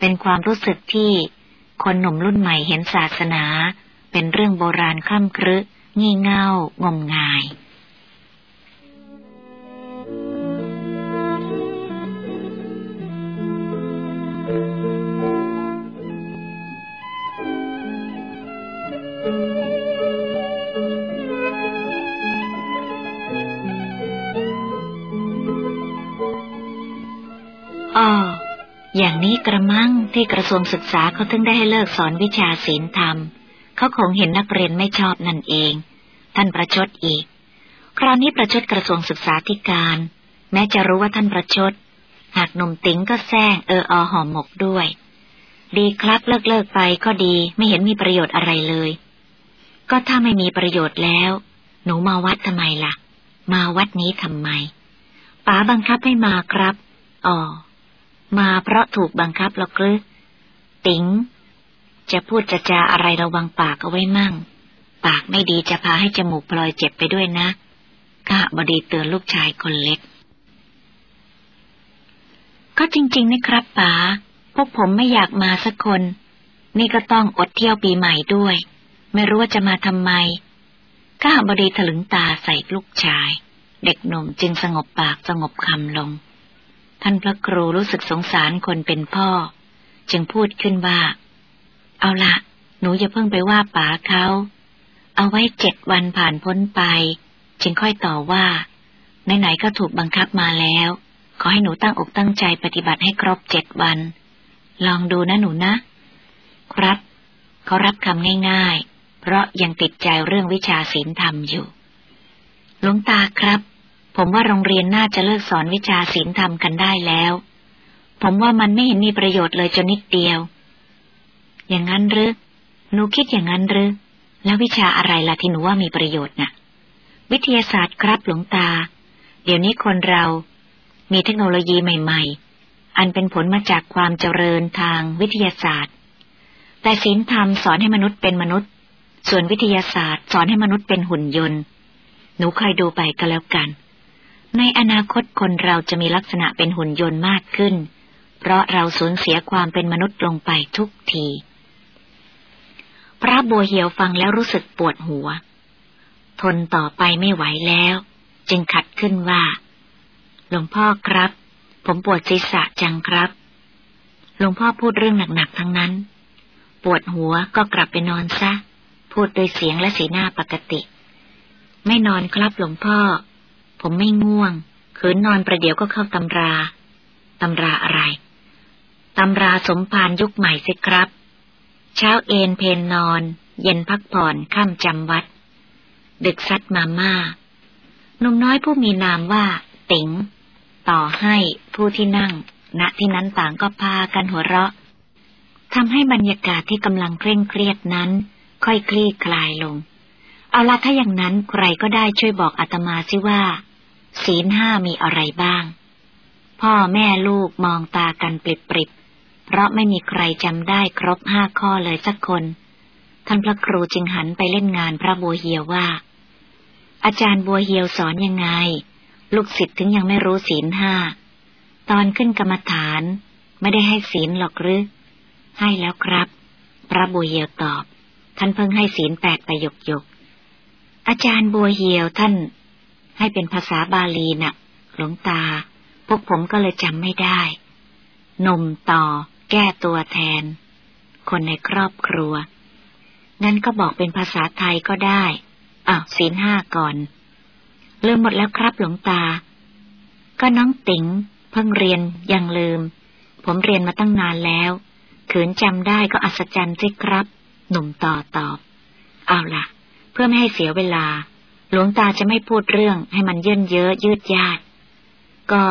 เป็นความรู้สึกที่คนหนุ่มรุ่นใหม่เห็นศาสนา เป็นเรื่องโบราณคล่ำครึ งี่เง่างมงาย อ๋ออย่างนี้กระมังที่กระทรวงศึกษาเขาถึงได้ให้เลิกสอนวิชาศีลธรรม เขาคงเห็นนักเรียนไม่ชอบนั่นเอง ท่านประชดอีก คราวนี้ประชดกระทรวงศึกษาธิการ แม้จะรู้ว่าท่านประชด หากหนุ่มติ๋งก็แซงเอออหอมหมกด้วย ดีครับเลิกเลิกไปก็ดีไม่เห็นมีประโยชน์อะไรเลย ก็ถ้าไม่มีประโยชน์แล้ว หนูมาวัดทำไมละ่ะ มาวัดนี้ทำไมป๋าบังคับให้มาครับอ๋อ มาเพราะถูกบังคับหรอกหรือติ๋ง จะพูดจะจาอะไรระวังปากเอาไว้มั่ง ปากไม่ดีจะพาให้จมูกพลอยเจ็บไปด้วยนะข้าบดีเตือนลูกชายคนเล็ก ก็จริงๆนะครับป๋าพวกผมไม่อยากมาสักคน นี่ก็ต้องอดเที่ยวปีใหม่ด้วย ไม่รู้ว่าจะมาทำไมข้าบดีถลึงตาใส่ลูกชาย เด็กหนุ่มจึงสงบปากสงบคำลง ท่านพระครูรู้สึกสงสารคนเป็นพ่อ จึงพูดขึ้นว่า เอาละหนูอย่าเพิ่งไปว่าป๋าเขา เอาไว้เจ็ดวันผ่านพ้นไป จึงค่อยต่อว่า ไหนๆก็ถูกบังคับมาแล้ว ขอให้หนูตั้งอกตั้งใจปฏิบัติให้ครบเจ็ดวัน ลองดูนะหนูนะ ครับ เขารับคำง่ายๆ เพราะยังติดใจเรื่องวิชาศีลธรรมอยู่ หลวงตาครับ ผมว่าโรงเรียนน่าจะเลิกสอนวิชาศีลธรรมกันได้แล้ว ผมว่ามันไม่เห็นมีประโยชน์เลยจนนิดเดียว อย่างนั้นหรือ หนูคิดอย่างนั้นหรือ แล้ววิชาอะไรล่ะที่หนูว่ามีประโยชน์นะ่ะ วิทยาศาสตร์ครับหลวงตา เดี๋ยวนี้คนเรา มีเทคโนโลยีใหม่ ๆ อันเป็นผลมาจากความเจริญทางวิทยาศาสตร์ แต่ศีลธรรมสอนให้มนุษย์เป็นมนุษย์ ส่วนวิทยาศาสตร์ สอนให้มนุษย์เป็นหุ่นยนต์ หนูคอยดูไปก็แล้วกัน ในอนาคตคนเราจะมีลักษณะเป็นหุ่นยนต์มากขึ้น เพราะเราสูญเสียความเป็นมนุษย์ลงไปทุกที พระบัวเหียวฟังแล้วรู้สึกปวดหัว ทนต่อไปไม่ไหวแล้ว จึงขัดขึ้นว่า หลวงพ่อครับ ผมปวดศีรษะจังครับ หลวงพ่อพูดเรื่องหนักๆทั้งนั้น ปวดหัวก็กลับไปนอนซะ พูดโดยเสียงและสีหน้าปกติ ไม่นอนครับหลวงพ่อ ผมไม่ง่วงขืนนอนประเดี๋ยวก็เข้าตำรา ตำราอะไร ตำราสมภารยุคใหม่สิครับ เช้าเอนเพนนอน เย็นพักผ่อนค่ำจำวัด ดึกซัดมาม่าหนุ่มน้อยผู้มีนามว่า ติ๋ง ต่อให้ผู้ที่นั่ง ณที่นั้นต่างก็พากันหัวเราะทำให้บรรยากาศที่กำลังเคร่งเครียดนั้น ค่อยคลี่คลายลง เอาละถ้าอย่างนั้นใครก็ได้ช่วยบอกอาตมาสิว่า ศีลห้ามีอะไรบ้าง พ่อแม่ลูกมองตากันปริบๆ เพราะไม่มีใครจำได้ครบห้าข้อเลยสักคน ท่านพระครูจึงหันไปเล่นงานพระบัวเฮียวว่า อาจารย์บัวเฮียวสอนยังไง ลูกศิษย์ถึงยังไม่รู้ศีลห้า ตอนขึ้นกรรมฐานไม่ได้ให้ศีลหรอกหรือ ให้แล้วครับ พระบัวเฮียวตอบ ท่านเพิ่งให้ศีลแปดไปหยกหยกอาจารย์บัวเฮียวท่าน ให้เป็นภาษาบาลีนะ่ะ หลวงตา พวกผมก็เลยจำไม่ได้ นมต่อ แก้ตัวแทน คนในครอบครัว งั้นก็บอกเป็นภาษาไทยก็ได้อ้าวศีลห้าก่อนลืมหมดแล้วครับหลวงตา ก็น้องติ๋งเพิ่งเรียนยังลืม ผมเรียนมาตั้งนานแล้ว ขืนจำได้ก็อัศจรรย์สิครับ หนุ่มต่อตอบ เอาล่ะ เพื่อไม่ให้เสียเวลา หลวงตาจะไม่พูดเรื่องให้มันเยินเยอะยืดยาด ก็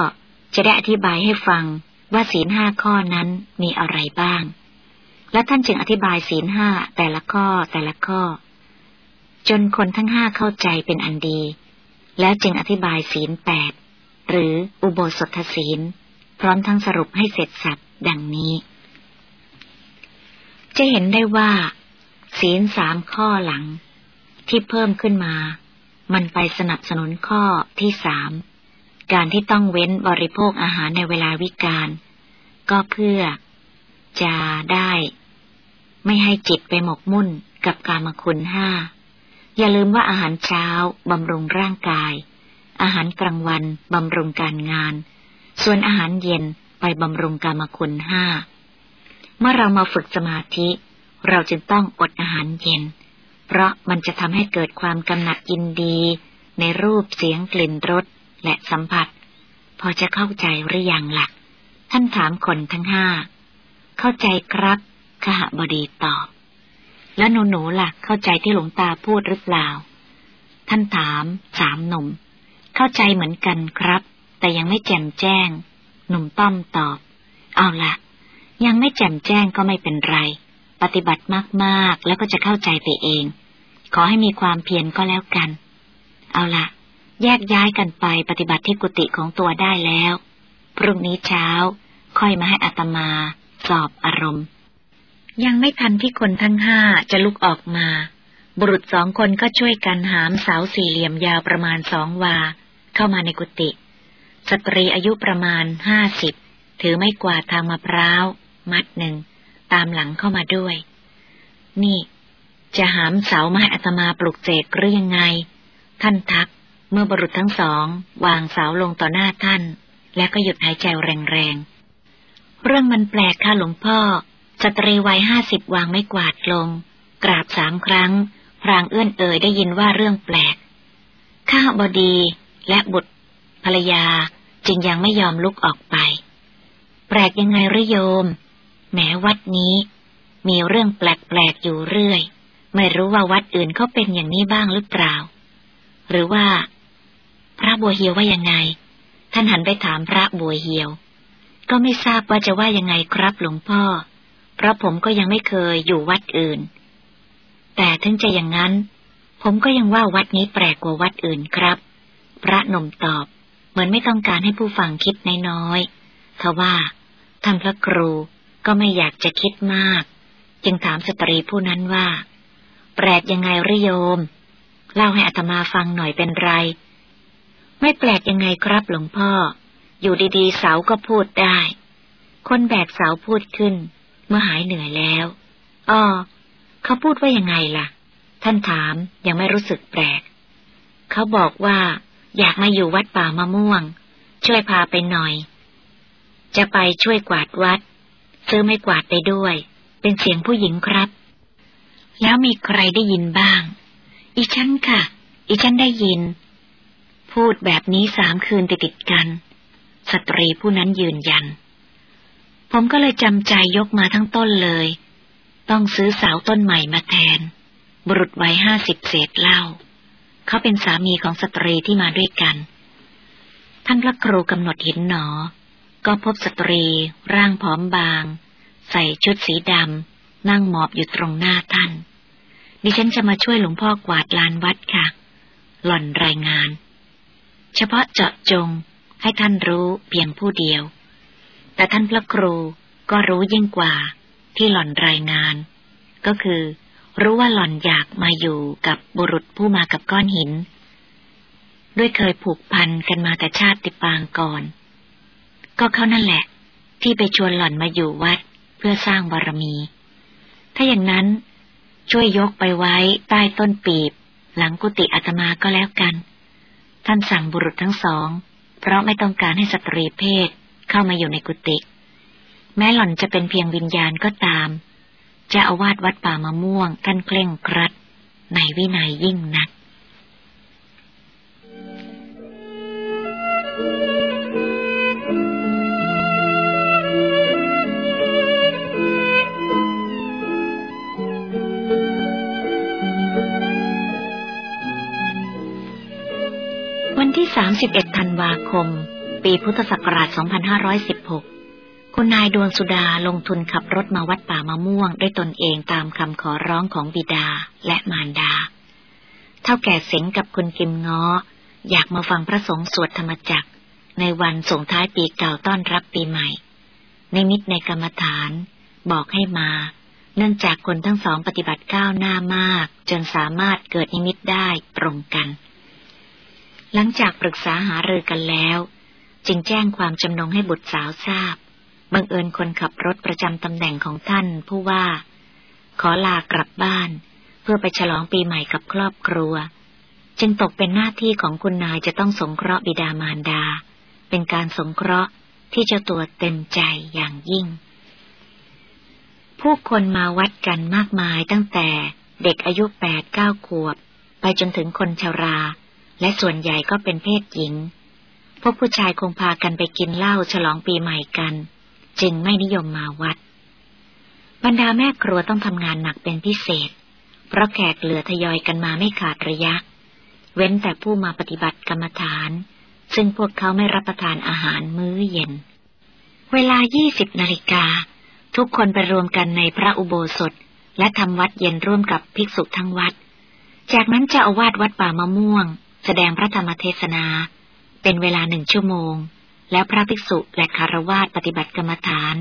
จะได้อธิบายให้ฟังว่าศีลห้าข้อนั้นมีอะไรบ้าง และท่านจึงอธิบายศีลห้าแต่ละข้อแต่ละข้อ จนคนทั้งห้าเข้าใจเป็นอันดี แล้วจึงอธิบายศีลแปดหรืออุโบสถศีล พร้อมทั้งสรุปให้เสร็จสับดังนี้ จะเห็นได้ว่า ศีลสามข้อหลัง ที่เพิ่มขึ้นมา มันไปสนับสนุนข้อที่สามการที่ต้องเว้นบริโภคอาหารในเวลาวิกาลก็เพื่อจะได้ ไม่ให้จิตไปหมกมุ่นกับกามคุณห้า อย่าลืมว่าอาหารเช้าบำรุงร่างกาย อาหารกลางวันบำรุงการงาน ส่วนอาหารเย็นไปบำรุงกามคุณห้า เมื่อเรามาฝึกสมาธิ เราจึงต้องอดอาหารเย็น เพราะมันจะทำให้เกิดความกำหนัดยินดี ในรูปเสียงกลิ่นรสและสัมผัส พอจะเข้าใจหรือยังละ่ะ ท่านถามคนทั้งห้า เข้าใจครับขหบดีตอบ แล้วหนูหนูล่ะ เข้าใจที่หลวงตาพูดหรือเปล่า ท่านถามสามหนุ่ม เข้าใจเหมือนกันครับ แต่ยังไม่แจ่มแจ้ง หนุ่มต้อมตอบ เอาล่ะ ยังไม่แจ่มแจ้งก็ไม่เป็นไร ปฏิบัติมากๆแล้วก็จะเข้าใจไปเอง ขอให้มีความเพียรก็แล้วกัน เอาละแยกย้ายกันไปปฏิบัติที่กุฏิของตัวได้แล้ว พรุ่งนี้เช้า ค่อยมาให้อัตมา สอบอารมณ์ ยังไม่ทันที่คนทั้งห้าจะลุกออกมา บุรุษสองคนก็ช่วยกันหามเสาสี่เหลี่ยมยาวประมาณสองวา เข้ามาในกุฏิสตรีอายุประมาณห้าสิบถือไม่กวาดทางมะพร้าว มัดหนึ่ง ตามหลังเข้ามาด้วย นี่ จะหามเสามาให้อัตมาปลุกเจกหรือยังไง ท่านทัก เมื่อบุรุษทั้งสอง วางเสาลงต่อหน้าท่าน แล้วก็หยุดหายใจแรงๆ เรื่องมันแปลกค่ะหลวงพ่อ สตรีวัยห้าสิบวางไม่กวาดลง กราบสามครั้ง พรางเอื้อนเอ่ยได้ยินว่าเรื่องแปลก ข้าบดีและบุตรภรรยาจึงยังไม่ยอมลุกออกไป แปลกยังไงระโยมแม้วัดนี้ มีเรื่องแปลกๆอยู่เรื่อย ไม่รู้ว่าวัดอื่นเขาเป็นอย่างนี้บ้างหรือเปล่า หรือว่า พระบัวเหียวว่ายังไง ท่านหันไปถามพระบัวเหียว ก็ไม่ทราบว่าจะว่ายังไงครับหลวงพ่อ เพราะผมก็ยังไม่เคยอยู่วัดอื่น แต่ถึงจะอย่างนั้น ผมก็ยังว่าวัดนี้แปลกกว่าวัดอื่นครับ พระนมตอบ เหมือนไม่ต้องการให้ผู้ฟังคิดน้อยๆทว่าท่านพระครูก็ไม่อยากจะคิดมาก จึงถามสตรีผู้นั้นว่า แปลกยังไงริโยม เล่าให้อัตมาฟังหน่อยเป็นไร ไม่แปลกยังไงครับหลวงพ่อ อยู่ดีๆ เสาก็พูดได้ คนแบกเสาพูดขึ้น เมื่อหายเหนื่อยแล้วอ้อเขาพูดว่ายังไงล่ะ ท่านถามยังไม่รู้สึกแปลก เขาบอกว่า อยากมาอยู่วัดป่ามะม่วง ช่วยพาไปหน่อย จะไปช่วยกวาดวัด ซื้อไม่กวาดไปด้วย เป็นเสียงผู้หญิงครับ แล้วมีใครได้ยินบ้าง อีฉันค่ะ อีฉันได้ยิน พูดแบบนี้สามคืนติดติดกัน สตรีผู้นั้นยืนยัน ผมก็เลยจำใจยกมาทั้งต้นเลย ต้องซื้อเสาต้นใหม่มาแทน บุรุษวัยห้าสิบเศษเล่า เขาเป็นสามีของสตรีที่มาด้วยกัน ท่านพระครูกำหนดเห็นหนอ ก็พบสตรีร่างผอมบาง ใส่ชุดสีดำนั่งหมอบอยู่ตรงหน้าท่าน ดิฉันจะมาช่วยหลวงพ่อกวาดลานวัดค่ะ หล่อนรายงาน เฉพาะเจาะจงให้ท่านรู้เพียงผู้เดียว แต่ท่านพระครูก็รู้ยิ่งกว่าที่หล่อนรายงาน ก็คือ รู้ว่าหล่อนอยากมาอยู่กับบุรุษผู้มากับก้อนหิน ด้วยเคยผูกพันกันมาแต่ชาติปางก่อน ก็เขานั่นแหละ ที่ไปชวนหล่อนมาอยู่วัดเพื่อสร้างบารมี ถ้าอย่างนั้น ช่วยยกไปไว้ใต้ต้นปีบ หลังกุฏิอาตมาก็แล้วกัน ท่านสั่งบุรุษทั้งสอง เพราะไม่ต้องการให้สตรีเพศเข้ามาอยู่ในกุฏิแม้หล่อนจะเป็นเพียงวิญญาณก็ตามจะอาวาสวัดป่ามะม่วงท่านเคร่งครัด ในวินัยยิ่งนักวัน ที่ 31 ธันวาคม ปีพุทธศักราช 2516 คุณนายดวงสุดาลงทุนขับรถมาวัดป่ามะม่วง ด้วยตนเองตามคำขอร้องของบิดาและมารดา เท่าแก่เสงกับคุณกิมง้อ อยากมาฟังพระสงฆ์สวดธรรมจักร ในวันส่งท้ายปีเก่าต้อนรับปีใหม่ ในมิตรในกรรมฐาน บอกให้มา เนื่องจากคนทั้งสองปฏิบัติก้าวหน้ามาก จนสามารถเกิดนิมิตได้ตรงกัน หลังจากปรึกษาหารือกันแล้ว จึงแจ้งความจำนงให้บุตรสาวทราบ บังเอิญคนขับรถประจำตำแหน่งของท่านผู้ว่า ขอลากลับบ้าน เพื่อไปฉลองปีใหม่กับครอบครัว จึงตกเป็นหน้าที่ของคุณนายจะต้องสงเคราะห์บิดามารดา เป็นการสงเคราะห์ที่เจ้าตัวเต็มใจอย่างยิ่ง ผู้คนมาวัดกันมากมายตั้งแต่เด็กอายุแปดเก้าขวบ ไปจนถึงคนชรา และส่วนใหญ่ก็เป็นเพศหญิง พวกผู้ชายคงพากันไปกินเหล้าฉลองปีใหม่กัน จึงไม่นิยมมาวัด บรรดาแม่ครัวต้องทำงานหนักเป็นพิเศษ เพราะแขกเหลือทยอยกันมาไม่ขาดระยะ เว้นแต่ผู้มาปฏิบัติกรรมฐาน ซึ่งพวกเขาไม่รับประทานอาหารมื้อเย็น เวลา 20 นาฬิกา ทุกคนไปรวมกันในพระอุโบสถและทำวัดเย็นร่วมกับภิกษุทั้งวัด จากนั้นเจ้าอาวาสวัดป่ามะม่วง แสดงพระธรรมเทศนา เป็นเวลาหนึ่งชั่วโมง แล้วพระภิกษุและคารวาสปฏิบัติกรรมฐาน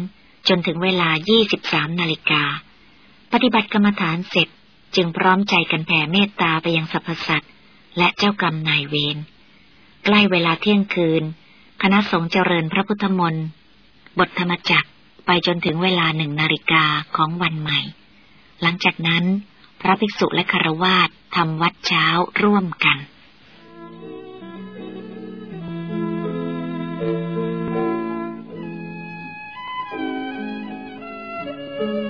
จนถึงเวลา 23 นาฬิกา ปฏิบัติกรรมฐานเสร็จจึงพร้อมใจกันแผ่เมตตาไปยังสรรพสัตว์และเจ้ากรรมนายเวร ใกล้เวลาเที่ยงคืน คณะสงฆ์เจริญพระพุทธมนต์บทธรรมจักไปจนถึงเวลาหนึ่งนาฬิกาของวันใหม่ หลังจากนั้น พระภิกษุและคารวาสทำวัดเช้าร่วมกัน Thank you.